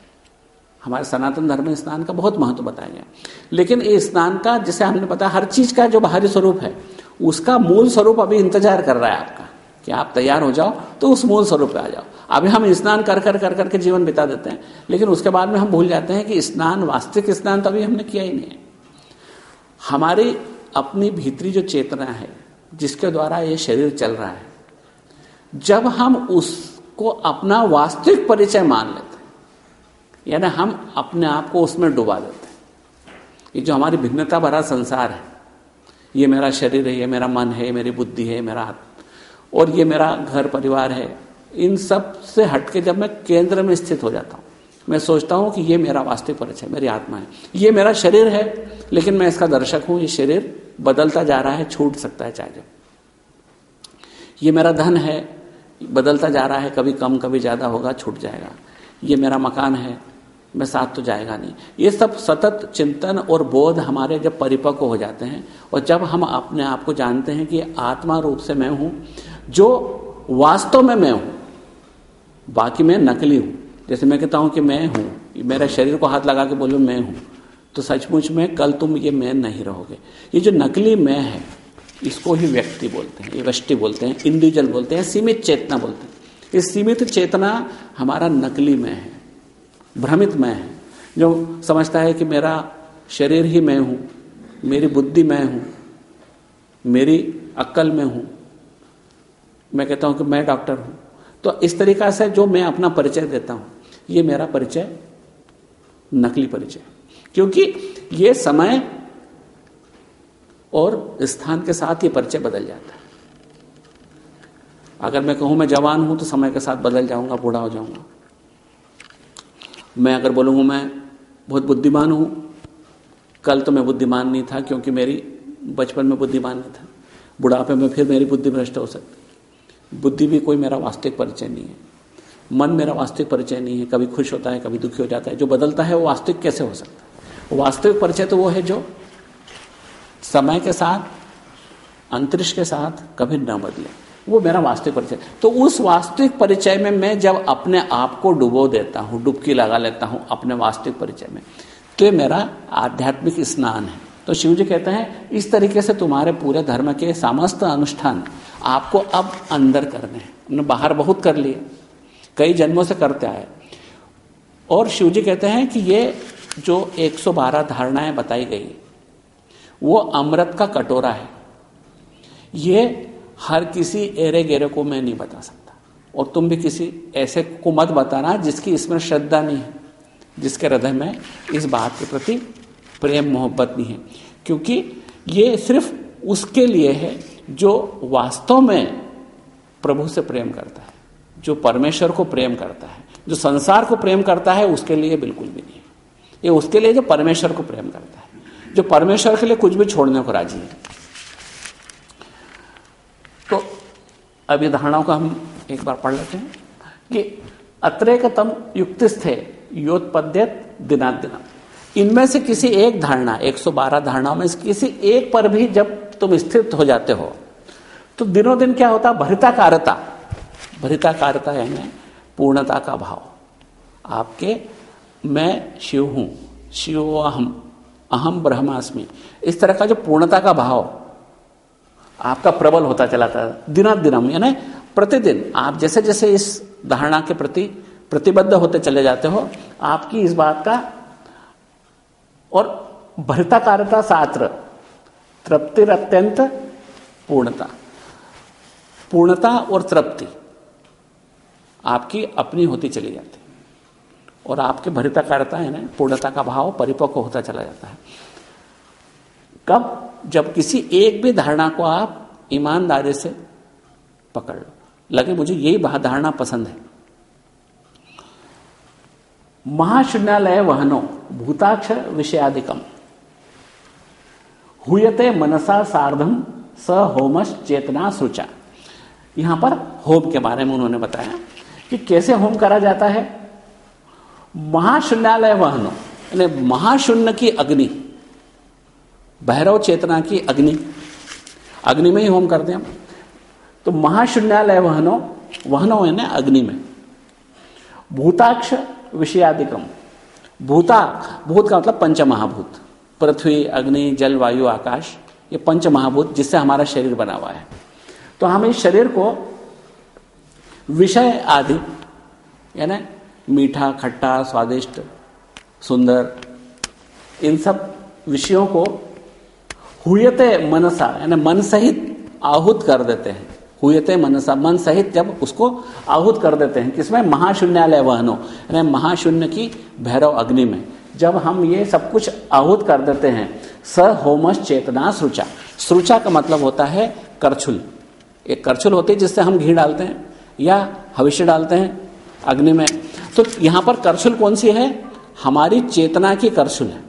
हमारे सनातन धर्म में स्नान का बहुत महत्व बताया गया। लेकिन ये स्नान का, जिसे हमने बताया, हर चीज़ का जो बाहरी स्वरूप है, उसका मूल स्वरूप अभी इंतज़ार कर रहा है आपका, कि आप तैयार हो जाओ तो उस मूल स्वरूप पे आ जाओ। अभी हम स्नान कर कर कर, करके जीवन बिता देते हैं। लेकिन उसके बाद में हम भूल जाते हैं कि स्नान, वास्तविक स्नान तो अभी हमने किया ही नहीं है। हमारी अपनी भीतरी जो चेतना है, जिसके द्वारा ये शरीर चल रहा है, जब हम उसको अपना वास्तविक परिचय मान लेते हैं, यानी हम अपने आप को उसमें डुबा देते हैं। ये जो हमारी भिन्नता भरा संसार है, ये मेरा शरीर है, ये मेरा मन है, ये मेरी बुद्धि है मेरा हाथ और ये मेरा घर परिवार है इन सबसे हटके जब मैं केंद्र में स्थित हो जाता हूँ, मैं सोचता हूँ कि ये मेरा वास्तविक परिचय, मेरी आत्मा है। ये मेरा शरीर है, लेकिन मैं इसका दर्शक हूँ। ये शरीर बदलता जा रहा है, छूट सकता है चाहे जब ये मेरा धन है, बदलता जा रहा है, कभी कम, कभी ज़्यादा होगा, छूट जाएगा। ये मेरा मकान है, मैं साथ तो जाएगा नहीं। ये सब सतत चिंतन और बोध हमारे जब परिपक्व हो जाते हैं, और जब हम अपने आप को जानते हैं कि आत्मा रूप से मैं हूँ, जो वास्तव में मैं हूँ बाकी मैं नकली हूँ। जैसे मैं कहता हूँ कि मैं हूँ मेरे शरीर को हाथ लगा के बोलो, मैं हूँ। तो सचमुच में कल तुम ये मैं नहीं रहोगे। ये जो नकली मैं है, इसको ही व्यक्ति बोलते हैं, ये वृष्टि बोलते हैं इंडिविजुअल बोलते हैं, सीमित चेतना बोलते हैं। ये सीमित चेतना हमारा नकली मैं है, भ्रमित मैं है। जो समझता है कि मेरा शरीर ही मैं हूँ, मेरी बुद्धि मैं हूँ, मेरी अक्ल में हूँ। मैं कहता हूँ कि मैं डॉक्टर हूँ। तो इस तरीका से जो मैं अपना परिचय देता हूँ, ये मेरा परिचय, नकली परिचय। क्योंकि ये समय और स्थान के साथ ये परिचय बदल जाता है। अगर मैं कहूँ मैं जवान हूँ तो समय के साथ बदल जाऊँगा, बूढ़ा हो जाऊँगा। मैं अगर बोलूँगा मैं बहुत बुद्धिमान हूँ, कल तो मैं बुद्धिमान नहीं था, क्योंकि मेरी बचपन में बुद्धिमान नहीं था। बुढ़ापे में फिर मेरी बुद्धि भ्रष्ट हो सकती। बुद्धि भी कोई मेरा वास्तविक परिचय नहीं है। मन मेरा वास्तविक परिचय नहीं है। कभी खुश होता है, कभी दुखी हो जाता है। जो बदलता है वो वास्तविक कैसे हो सकता है? वास्तविक परिचय तो वो है जो समय के साथ, अंतरिक्ष के साथ कभी न बदले। वो मेरा वास्तविक परिचय। तो उस वास्तविक परिचय में मैं जब अपने आप को डुबो देता हूँ, डुबकी लगा लेता हूँ अपने वास्तविक परिचय में तो ये मेरा आध्यात्मिक स्नान है। तो शिव जी कहते हैं, इस तरीके से तुम्हारे पूरे धर्म के समस्त अनुष्ठान आपको अब अंदर करने हैं। बाहर बहुत कर लिए, कई जन्मों से करते आए। और शिव जी कहते हैं कि ये जो 112 धारणाएँ बताई गई, वो अमृत का कटोरा है। ये हर किसी एरे गेरे को मैं नहीं बता सकता। और तुम भी किसी ऐसे को मत बताना जिसकी इसमें श्रद्धा नहीं है, जिसके हृदय में इस बात के प्रति प्रेम मोहब्बत नहीं है। क्योंकि ये सिर्फ़ उसके लिए है जो वास्तव में प्रभु से प्रेम करता है, जो परमेश्वर को प्रेम करता है, जो संसार को प्रेम करता है, उसके लिए बिल्कुल भी नहीं ये उसके लिए जो परमेश्वर को प्रेम करता है, जो परमेश्वर के लिए कुछ भी छोड़ने को राज़ी है। तो ये धारणाओं का हम एक बार पढ़ लेते हैं कि अत्रेकतम युक्त थे योत्पद्यत दिनात दिना इनमें से किसी एक धारणा 112 धारणाओं में किसी एक पर भी जब तुम स्थित हो जाते हो तो दिनों दिन क्या होता? भरिताकारता। भरिताकारता यानी पूर्णता का भाव। आपके, मैं, शिव हूँ, शिव अहम अहम ब्रह्मास्मि। इस तरह का जो पूर्णता का भाव, आपका प्रबल होता चला था दिना यानी प्रतिदिन। आप जैसे जैसे इस धारणा के प्रति प्रतिबद्ध होते चले जाते हो, आपकी इस बात का और भरताकारता सात्र तृप्ति अत्यंत पूर्णता। पूर्णता और तृप्ति आपकी अपनी होती चली जाती और आपके भरिताकारता है ना, पूर्णता का भाव परिपक्व होता चला जाता है। कब? जब किसी एक भी धारणा को आप ईमानदारी से पकड़ लो। लगे मुझे यही धारणा पसंद है। महाशून्यालय वहनो, भूताक्ष विषयाधिकम हुयते मनसा सार्धम स होमस चेतना सुचा। यहाँ पर होम के बारे में उन्होंने बताया कि कैसे होम करा जाता है। महाशून्यालय वहनो, यानी महाशून्य की अग्नि, भैरव चेतना की अग्नि अग्नि में ही होम करते हैं तो महाशून्यालय वहनो वहनो है ना अग्नि में। भूताक्ष विषयादिकम। भूता, भूत का मतलब पंच महाभूत पृथ्वी, अग्नि, जल, वायु, आकाश, ये पंच महाभूत जिससे हमारा शरीर बना हुआ है। तो हम इस शरीर को विषय आदि, यानी मीठा, खट्टा, स्वादिष्ट, सुंदर, इन सब विषयों को हुयते मनसा, यानी मन सहित आहूत कर देते हैं। हुयते मनसा मन सहित जब उसको आहूत कर देते हैं किसमें महाशून्यालय वहनो यानी महाशून्य की भैरव अग्नि में। जब हम ये सब कुछ आहूत कर देते हैं, स होमस चेतना सृचा सृचा का मतलब होता है करछुल। एक करछुल होती है जिससे हम घी डालते हैं, या हविष्य डालते हैं अग्नि में। तो यहाँ पर करछुल कौन सी है? हमारी चेतना की करछुल है।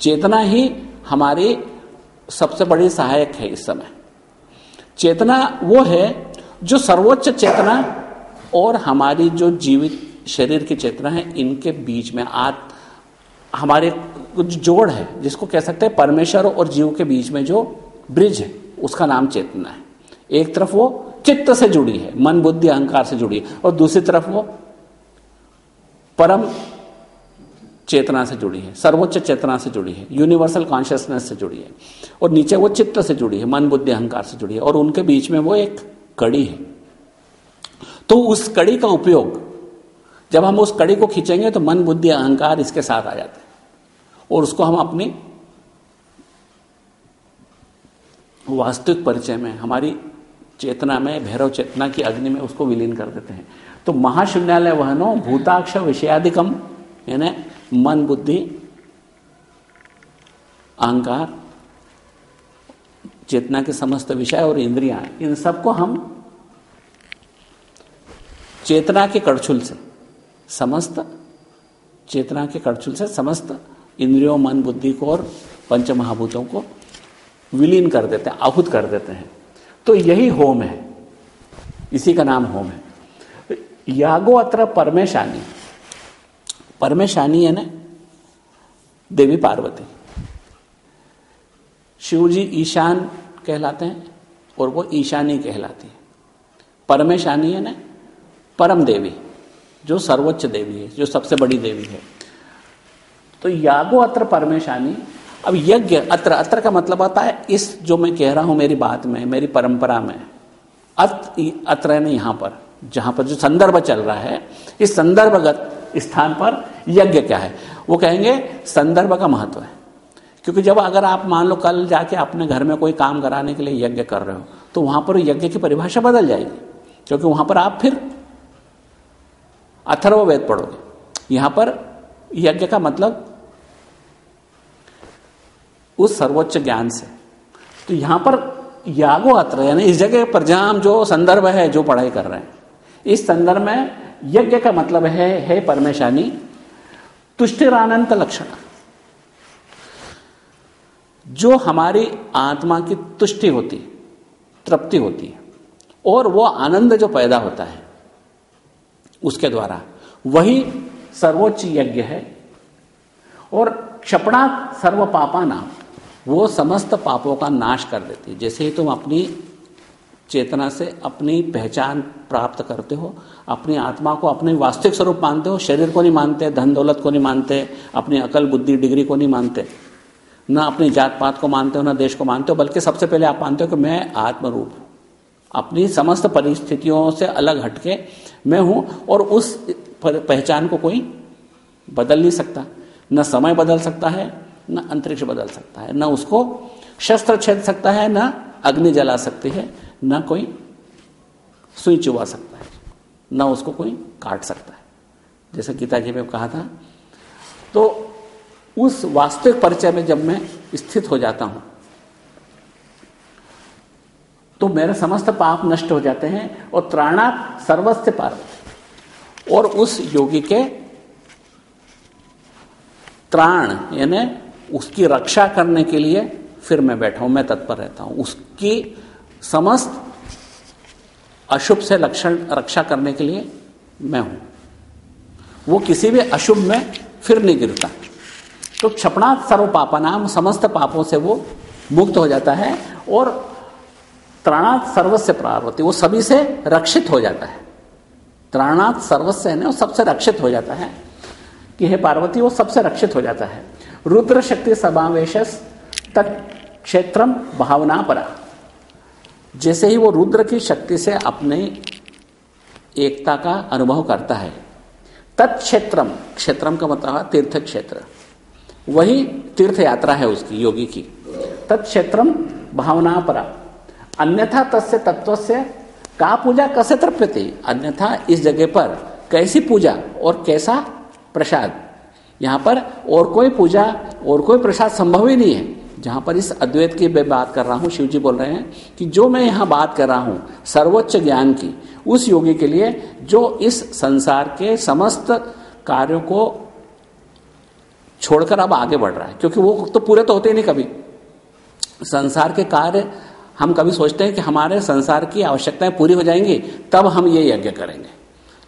चेतना ही हमारी सबसे बड़ी सहायक है इस समय। चेतना वो है जो सर्वोच्च चेतना और हमारी जो जीवित शरीर की चेतना है, इनके बीच में आत, हमारे कुछ जोड़ है, जिसको कह सकते हैं परमेश्वर और जीव के बीच में जो ब्रिज है, उसका नाम चेतना है। एक तरफ़ वो चित्त से जुड़ी है, मन बुद्धि अहंकार से जुड़ी है, और दूसरी तरफ़ वो परम चेतना से जुड़ी है, सर्वोच्च चेतना से जुड़ी है यूनिवर्सल कॉन्शियसनेस से जुड़ी है, और नीचे वो चित्त से जुड़ी है, मन, बुद्धि, अहंकार से जुड़ी है, और उनके बीच में वो एक कड़ी है। तो उस कड़ी का उपयोग, जब हम उस कड़ी को खींचेंगे तो मन, बुद्धि, अहंकार इसके साथ आ जाते हैं, और उसको हम अपनी वास्तविक परिचय में, हमारी चेतना में, भैरव चेतना की अग्नि में उसको विलीन कर देते हैं। तो महाशून्यालय वहनो भूताक्ष विषयाधिकम यानी मन बुद्धि, अहंकार, चेतना के समस्त विषय और इंद्रियाँ, इन सबको हम चेतना के कड़छुल से, समस्त चेतना के कड़छुल से, समस्त इंद्रियों, मन, बुद्धि को और पंच महाभूतों को विलीन कर देते हैं, आहूत कर देते हैं। तो यही होम है। इसी का नाम होम है। यागो अत्र परमेशानी। परमेशानी है ना? देवी पार्वती। शिव जी ईशान कहलाते हैं और वो ईशानी कहलाती है। परमेशानी है ना? परम देवी, जो सर्वोच्च देवी है, जो सबसे बड़ी देवी है। तो यागो अत्र परमेशानी, अब यज्ञ, अत्र अत्र का मतलब आता है, इस जो मैं कह रहा हूँ मेरी बात में, मेरी परंपरा में, अत, अत्र ने यहाँ पर, जहाँ पर जो संदर्भ चल रहा है, इस संदर्भगत स्थान पर यज्ञ क्या है? वो कहेंगे, संदर्भ का महत्व है। क्योंकि जब अगर आप मान लो कल जाके अपने घर में कोई काम कराने के लिए यज्ञ कर रहे हो तो वहाँ पर यज्ञ की परिभाषा बदल जाएगी, क्योंकि वहाँ पर आप फिर अथर्ववेद पढ़ोगे। यहाँ पर यज्ञ का मतलब उस सर्वोच्च ज्ञान से। तो यहाँ पर यागो अत्र, यानी इस जगह पर जहाँ जो संदर्भ है, जो पढ़ाई कर रहे हैं इस संदर्भ में यज्ञ का मतलब है, हे परमेशानी, तुष्टिरानंत लक्षण। जो हमारी आत्मा की तुष्टि होती, तृप्ति होती है और वो आनंद जो पैदा होता है, उसके द्वारा, वही सर्वोच्च यज्ञ है। और क्षपणा सर्व पापा नाम वो समस्त पापों का नाश कर देती है। जैसे ही तुम अपनी चेतना से अपनी पहचान प्राप्त करते हो, अपनी आत्मा को अपने वास्तविक स्वरूप मानते हो, शरीर को नहीं मानते, धन दौलत को नहीं मानते, अपनी अकल बुद्धि डिग्री को नहीं मानते, ना अपनी जात पात को मानते हो, न देश को मानते हो, बल्कि सबसे पहले आप मानते हो कि मैं आत्मरूप अपनी समस्त परिस्थितियों से अलग हटके मैं हूँ और उस पहचान को कोई बदल नहीं सकता। न समय बदल सकता है, न अंतरिक्ष बदल सकता है, न उसको शस्त्र छेद सकता है, न अग्नि जला सकती है। न कोई सुई चुबा सकता है, न उसको कोई काट सकता है। जैसे गीता जी में कहा था तो उस वास्तविक परिचय में जब मैं स्थित हो जाता हूँ तो मेरे समस्त पाप नष्ट हो जाते हैं और त्राणा सर्वस्व पार और उस योगी के त्राण, यानी उसकी रक्षा करने के लिए फिर मैं बैठा हूँ, मैं तत्पर रहता हूँ। उसकी समस्त अशुभ से लक्षण रक्षा करने के लिए मैं हूँ। वो किसी भी अशुभ में फिर नहीं गिरता। तो क्षपणा सर्व पापा नाम समस्त पापों से वो मुक्त हो जाता है और त्राणात सर्वस्व प्रारवती वो सभी से रक्षित हो जाता है। त्राणात सर्वस्व है ना वो सबसे रक्षित हो जाता है कि हे पार्वती, वो सबसे रक्षित हो जाता है। रुद्र शक्ति समावेश तत्क्षेत्रम भावना परा। जैसे ही वो रुद्र की शक्ति से अपने एकता का अनुभव करता है तत्क्षेत्रम क्षेत्रम का मतलब तीर्थ क्षेत्र वही तीर्थ यात्रा है उसकी, योगी की। तत्क्षेत्रम भावना परा। अन्यथा तस्य तत्व से का पूजा कैसे तृप्यति? अन्यथा इस जगह पर कैसी पूजा और कैसा प्रसाद? यहाँ पर और कोई पूजा और कोई प्रसाद संभव ही नहीं है। जहाँ पर इस अद्वैत की मैं बात कर रहा हूँ शिव जी बोल रहे हैं कि जो मैं यहाँ बात कर रहा हूँ, सर्वोच्च ज्ञान की, उस योगी के लिए जो इस संसार के समस्त कार्यों को छोड़कर अब आगे बढ़ रहा है, क्योंकि वो तो पूरे तो होते ही नहीं कभी। संसार के कार्य, हम कभी सोचते हैं कि हमारे संसार की आवश्यकताएँ पूरी हो जाएँगी, तब हम ये यज्ञ करेंगे।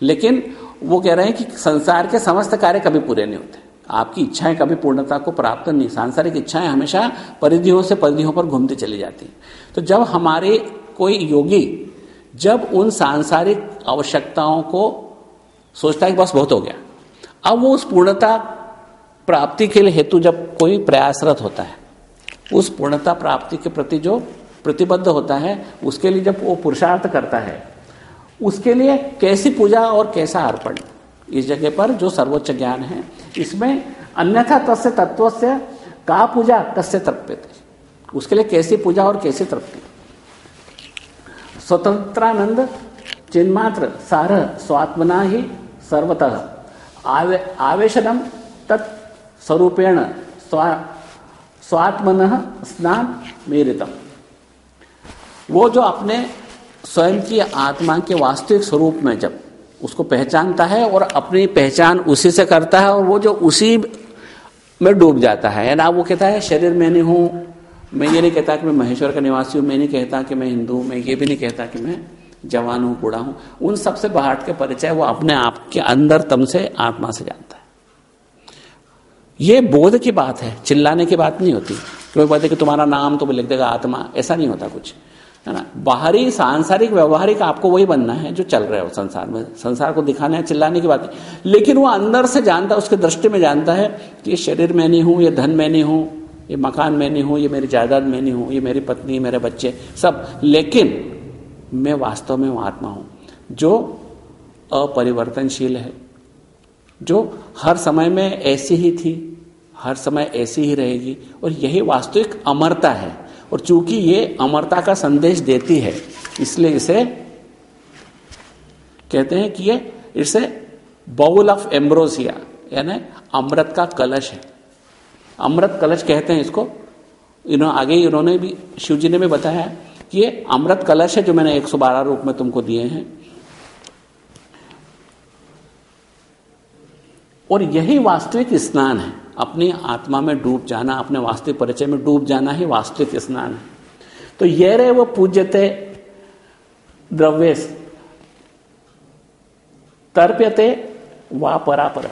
लेकिन वो कह रहे हैं कि संसार के समस्त कार्य कभी पूरे नहीं होते। आपकी इच्छाएँ कभी पूर्णता को प्राप्त नहीं, सांसारिक इच्छाएँ हमेशा परिधियों से परिधियों पर घूमती चली जाती तो जब हमारे कोई योगी, जब उन सांसारिक आवश्यकताओं को सोचता है कि बस बहुत हो गया, अब वो उस पूर्णता प्राप्ति के लिए हेतु जब कोई प्रयासरत होता है, उस पूर्णता प्राप्ति के प्रति जो प्रतिबद्ध होता है, उसके लिए जब वो पुरुषार्थ करता है, उसके लिए कैसी पूजा और कैसा अर्पण? इस जगह पर जो सर्वोच्च ज्ञान है, इसमें अन्यथा तस्य तत्व से का पूजा कस्य तृप्यते उसके लिए कैसी पूजा और कैसी तृप्ति स्वतंत्रानंद चिन्मात्र सार स्वात्मना ही सर्वतः। आवे आवेशनम तत्स्वरूपेण स्वा, स्वात्मन स्नान मेरितम। वो जो अपने स्वयं की आत्मा के वास्तविक स्वरूप में जब उसको पहचानता है और अपनी पहचान उसी से करता है और वो जो उसी में डूब जाता है। ना वो कहता है, शरीर में नहीं हूँ, मैं ये नहीं कहता कि मैं महेश्वर का निवासी हूँ, मैं नहीं कहता कि मैं हिंदू मैं ये भी नहीं कहता कि मैं जवान हूँ, बूढ़ा हूँ। उन सबसे बाहर के परिचय वो अपने आप के अंदर तम से आत्मा से जानता है। ये बोध की बात है, चिल्लाने की बात नहीं होती। बात है कि तुम्हारा नाम तो लिख देगा आत्मा, ऐसा नहीं होता कुछ। है ना? बाहरी सांसारिक व्यवहारिक आपको वही बनना है जो चल रहे हो संसार में। संसार को दिखाने है, चिल्लाने की बात है लेकिन वो अंदर से जानता है, उसके दृष्टि में जानता है कि ये शरीर में नहीं हूँ, ये धन में नहीं हूँ, ये मकान में नहीं हूँ, ये मेरी जायदाद में नहीं हूँ, ये मेरी पत्नी, मेरे बच्चे, सब। लेकिन मैं वास्तव में वो आत्मा हूँ, जो अपरिवर्तनशील है, जो हर समय में ऐसी ही थी, हर समय ऐसी ही रहेगी, और यही वास्तविक अमरता है। और चूँकि ये अमरता का संदेश देती है, इसलिए इसे कहते हैं कि ये इसे बाउल ऑफ़ एम्ब्रोसिया, यानी अमृत का कलश है। अमृत कलश कहते हैं इसको। इन्होंने आगे इन्होंने भी शिव जी ने भी बताया कि ये अमृत कलश है जो मैंने 112 रूप में तुमको दिए हैं। और यही वास्तविक स्नान है। अपनी आत्मा में डूब जाना, अपने वास्तविक परिचय में डूब जाना ही वास्तविक स्नान है। तो ये रे वो पूज्यते द्रव्य तर्प्यते वा परापर।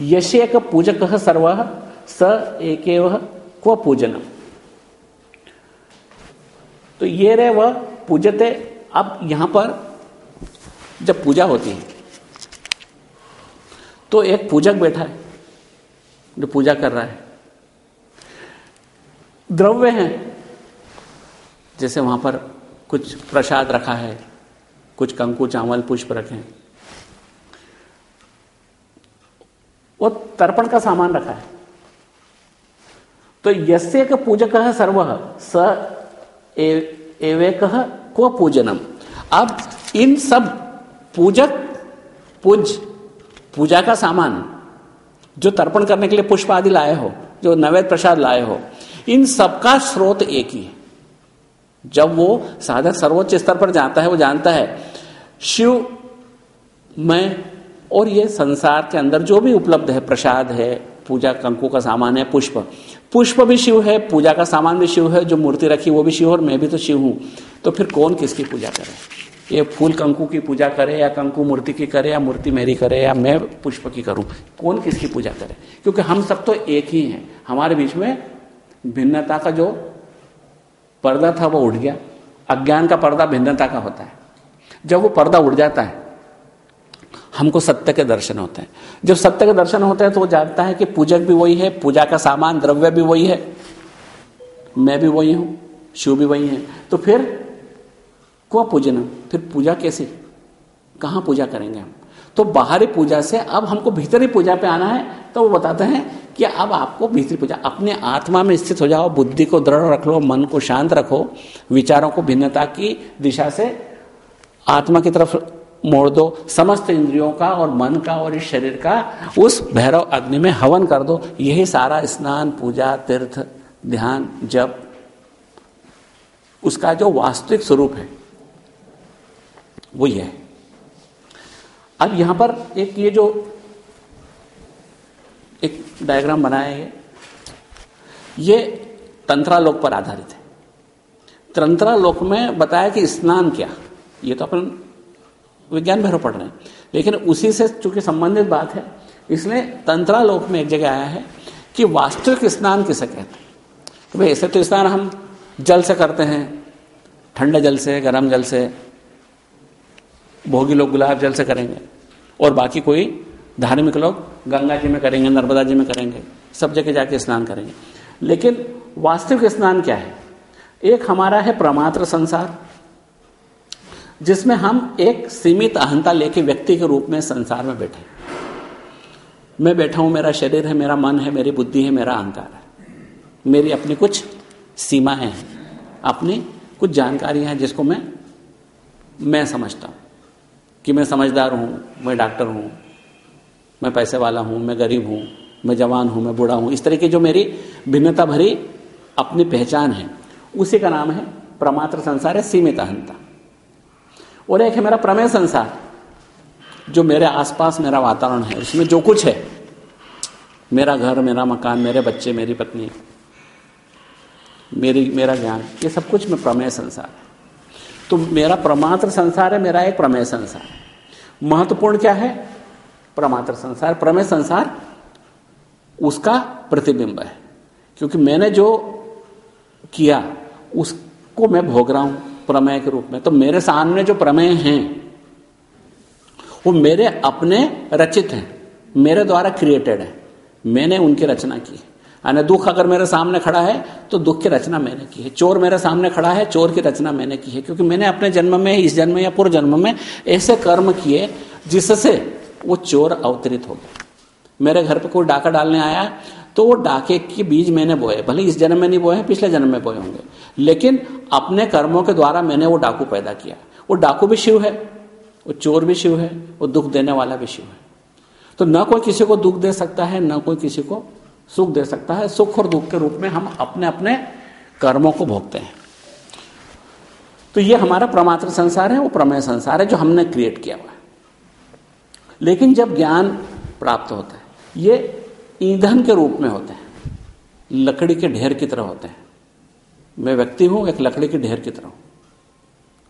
यशेक पूजक सर्व, स एक क्व पूजनम। तो ये रे वह पूजते अब यहाँ पर जब पूजा होती है तो एक पूजक बैठा है, जो पूजा कर रहा है। द्रव्य हैं, जैसे वहाँ पर कुछ प्रसाद रखा है, कुछ कंकु चावल पुष्प रखे हैं। वो तर्पण का सामान रखा है। तो यस्य का पूजक है सर्व, स एवेक को पूजनम। अब इन सब पूजक, पूज पूजा का सामान, जो तर्पण करने के लिए पुष्प आदि लाए हो, जो नवेद प्रसाद लाए हो, इन सबका स्रोत एक ही है। जब वो साधक सर्वोच्च स्तर पर जाता है, वो जानता है, शिव, मैं और ये संसार के अंदर जो भी उपलब्ध है, प्रसाद है, पूजा कंकु का सामान है, पुष्प। पुष्प भी शिव है, पूजा का सामान भी शिव है, जो मूर्ति रखी वो भी शिव और मैं भी तो शिव हूँ। तो फिर कौन किसकी पूजा करे? ये फूल कंकु की पूजा करे या कंकु मूर्ति की करे या मूर्ति मेरी करे या मैं पुष्प की करूँ, कौन किसकी पूजा करे? क्योंकि हम सब तो एक ही हैं। हमारे बीच में भिन्नता का जो पर्दा था, वो उठ गया। अज्ञान का पर्दा भिन्नता का होता है। जब वो पर्दा उड़ जाता है, हमको सत्य के दर्शन होते हैं। जब सत्य के दर्शन होते हैं तो वो जानता है कि पूजक भी वही है, पूजा का सामान, द्रव्य भी वही है। मैं भी वही हूँ, शिव भी वही है। तो फिर को पूजना? फिर पूजा कैसे? कहाँ पूजा करेंगे हम? तो बाहरी पूजा से अब हमको भीतरी पूजा पे आना है तो वो बताते हैं कि अब आपको भीतरी पूजा, अपने आत्मा में स्थित हो जाओ, बुद्धि को दृढ़ रख लो, मन को शांत रखो, विचारों को भिन्नता की दिशा से आत्मा की तरफ़ मोड़ दो, समस्त इंद्रियों का और मन का और इस शरीर का उस भैरव अग्नि में हवन कर दो। यही सारा स्नान, पूजा, तीर्थ, ध्यान जब उसका जो वास्तविक स्वरूप है। वो यह है। अब यहाँ पर एक ये जो एक डायग्राम बनाया है, ये तंत्रालोक पर आधारित है। तंत्रालोक में बताया कि स्नान क्या, ये तो अपन विज्ञान भैरव पढ़ रहे हैं, लेकिन उसी से चूँकि संबंधित बात है, इसलिए तंत्रालोक में एक जगह आया है कि वास्तविक स्नान किसे कहते हैं। तो भाई ऐसे तो स्नान हम जल से करते हैं, ठंडे जल से, गर्म जल से भोगी लोग गुलाब जल से करेंगे। और बाकी कोई धार्मिक लोग गंगा जी में करेंगे, नर्मदा जी में करेंगे, सब जगह जाके स्नान करेंगे। लेकिन वास्तविक स्नान क्या है? एक हमारा है प्रमात्र संसार, जिसमें हम एक सीमित अहंता लेके व्यक्ति के रूप में संसार में बैठे मैं बैठा हूँ, मेरा शरीर है, मेरा मन है, मेरी बुद्धि है, मेरा अहंकार है। मेरी अपनी कुछ सीमाएँ हैं, अपनी कुछ जानकारियाँ हैं जिसको मैं मैं समझता हूँ। कि मैं समझदार हूँ, मैं डॉक्टर हूँ, मैं पैसे वाला हूँ, मैं गरीब हूँ, मैं जवान हूँ, मैं बूढ़ा हूँ। इस तरह की जो मेरी भिन्नता भरी अपनी पहचान है, उसी का नाम है प्रमात्र संसार है सीमित अहंता। और एक है मेरा प्रमेय संसार, जो मेरे आसपास मेरा वातावरण है, उसमें जो कुछ है, मेरा घर, मेरा मकान, मेरे बच्चे, मेरी पत्नी, मेरी, मेरा ज्ञान, ये सब कुछ में प्रमेय संसार है। तो मेरा प्रमात्र संसार है, मेरा एक प्रमेय संसार। है महत्वपूर्ण क्या है? प्रमात्र संसार। प्रमेय संसार उसका प्रतिबिंब है। क्योंकि मैंने जो किया, उसको मैं भोग रहा हूँ प्रमेय के रूप में। तो मेरे सामने जो प्रमेय हैं, वो मेरे अपने रचित हैं, मेरे द्वारा क्रिएटेड है। मैंने उनकी रचना की यानी दुख अगर मेरे सामने खड़ा है तो दुख की रचना मैंने की है। चोर मेरे सामने खड़ा है, चोर की रचना मैंने की है। क्योंकि मैंने अपने जन्म में, इस जन्म या पूर्व जन्म में ऐसे कर्म किए, जिससे वो चोर अवतरित हो गया मेरे घर पर कोई डाका डालने आया तो वो डाके के बीज मैंने बोए। भले इस जन्म में नहीं बोए पिछले जन्म में बोए होंगे। लेकिन अपने कर्मों के द्वारा मैंने वो डाकू पैदा किया। वो डाकू भी शिव है, वो चोर भी शिव है, वो दुख देने वाला भी शिव है। तो न कोई किसी को दुख दे सकता है, न कोई किसी को सुख दे सकता है। सुख और दुख के रूप में हम अपने अपने कर्मों को भोगते हैं। तो ये हमारा प्रमात्र संसार है, वो प्रमेय संसार है जो हमने क्रिएट किया हुआ है। लेकिन जब ज्ञान प्राप्त होता है, ये ईंधन के रूप में होते हैं, लकड़ी के ढेर की तरह होते हैं। मैं व्यक्ति हूँ, एक लकड़ी के ढेर की तरह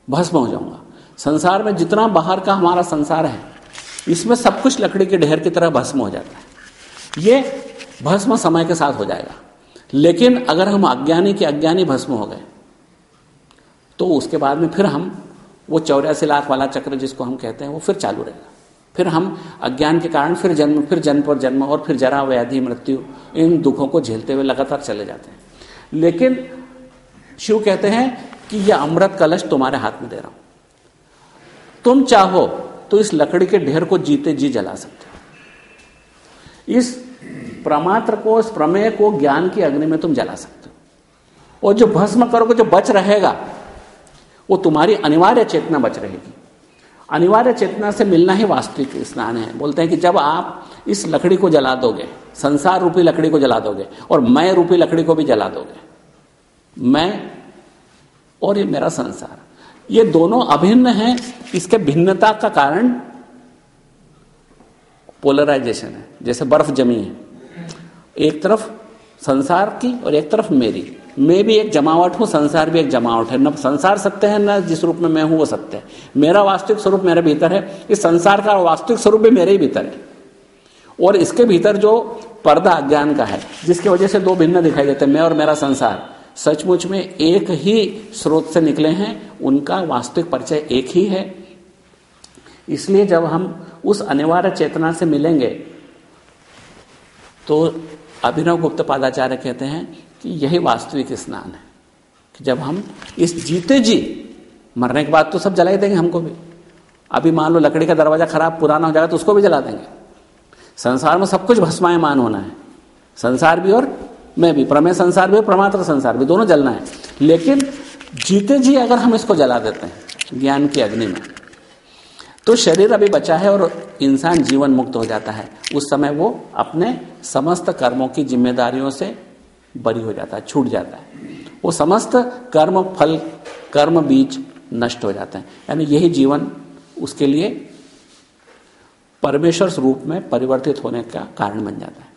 भस्म हो जाऊँगा। संसार में जितना बाहर का हमारा संसार है, इसमें सब कुछ लकड़ी के ढेर की तरह भस्म हो जाता है। ये भस्म समय के साथ हो जाएगा। लेकिन अगर हम अज्ञानी के अज्ञानी भस्म हो गए तो उसके बाद में फिर हम, वो चौरासी लाख वाला चक्र जिसको हम कहते हैं, वो फिर चालू रहेगा। फिर हम अज्ञान के कारण फिर जन्म फिर जन्म पर जन्म और फिर जरा व्याधि, मृत्यु, इन दुखों को झेलते हुए लगातार चले जाते हैं। लेकिन शिव कहते हैं कि यह अमृत कलश तुम्हारे हाथ में दे रहा हूँ। तुम चाहो तो इस लकड़ी के ढेर को जीते जी जला सकते हो। इस प्रमात्र को इस प्रमेय को ज्ञान की अग्नि में तुम जला सकते हो। और जो भस्म करोगे, जो बच रहेगा, वो तुम्हारी अनिवार्य चेतना बच रहेगी। अनिवार्य चेतना से मिलना ही वास्तविक स्नान है। बोलते हैं कि जब आप इस लकड़ी को जला दोगे, संसार रूपी लकड़ी को जला दोगे, और मैं रूपी लकड़ी को भी जला दोगे, मैं और ये मेरा संसार, ये दोनों अभिन्न हैं, इसके भिन्नता का कारण पोलराइजेशन है। जैसे बर्फ़ जमी है। एक तरफ़ संसार की और एक तरफ़ मेरी। मैं भी एक जमावट हूँ, संसार भी एक जमावट है। न संसार सत्य है, न जिस रूप में मैं हूँ वो सत्य है। मेरा वास्तविक स्वरूप मेरे भीतर है, इस संसार का वास्तविक स्वरूप भी मेरे ही भीतर है। और इसके भीतर जो पर्दा अज्ञान का है, जिसकी वजह से दो भिन्न दिखाई देते हैं, मैं और मेरा संसार। सचमुच में एक ही स्रोत से निकले हैं, उनका वास्तविक परिचय एक ही है। इसलिए जब हम उस अनिवार्य चेतना से मिलेंगे तो अभिनव गुप्त पादाचार्य कहते हैं कि यही वास्तविक स्नान है कि जब हम इस जीते जी, मरने के बाद तो सब जला देंगे हमको भी। अभी मान लो लकड़ी का दरवाज़ा खराब, पुराना हो जाएगा तो उसको भी जला देंगे। संसार में सब कुछ भस्मायमान होना है। संसार भी और मैं भी, प्रमेय संसार भी और प्रमात्र संसार भी, दोनों जलना है। लेकिन जीते जी अगर हम इसको जला देते हैं, ज्ञान की अग्नि में तो शरीर अभी बचा है और इंसान जीवन मुक्त हो जाता है। उस समय वो अपने समस्त कर्मों की जिम्मेदारियों से बरी हो जाता है, छूट जाता है। वो समस्त कर्म, फल, कर्म बीज नष्ट हो जाते हैं। यानी यही जीवन उसके लिए परमेश्वर स्वरूप में परिवर्तित होने का कारण बन जाता है।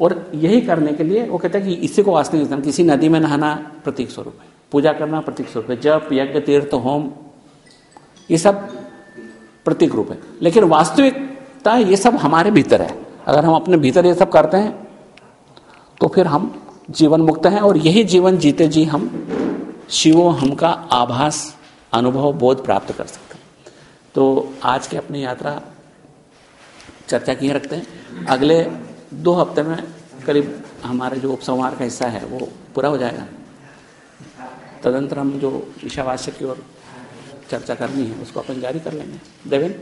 और यही करने के लिए वो कहते हैं कि इसी को वास्तविक स्थान किसी नदी में नहाना प्रतीक स्वरूप है, पूजा करना प्रतीक स्वरूप है, जप, यज्ञ, तीर्थ, होम, ये सब प्रतीक रूप है। लेकिन वास्तविकता ये सब हमारे भीतर है। अगर हम अपने भीतर ये सब करते हैं तो फिर हम जीवन मुक्त हैं और यही जीवन जीते जी हम शिवो हम का आभास, अनुभव, बोध प्राप्त कर सकते हैं। तो आज की अपनी यात्रा चर्चा किए रखते हैं। अगले दो हफ़्ते में करीब हमारे जो उपसंहार का हिस्सा है, वो पूरा हो जाएगा। तदंतर हम जो ईशावास्य की ओर चर्चा करनी है उसको अपन जारी कर लेंगे। देवेंद्र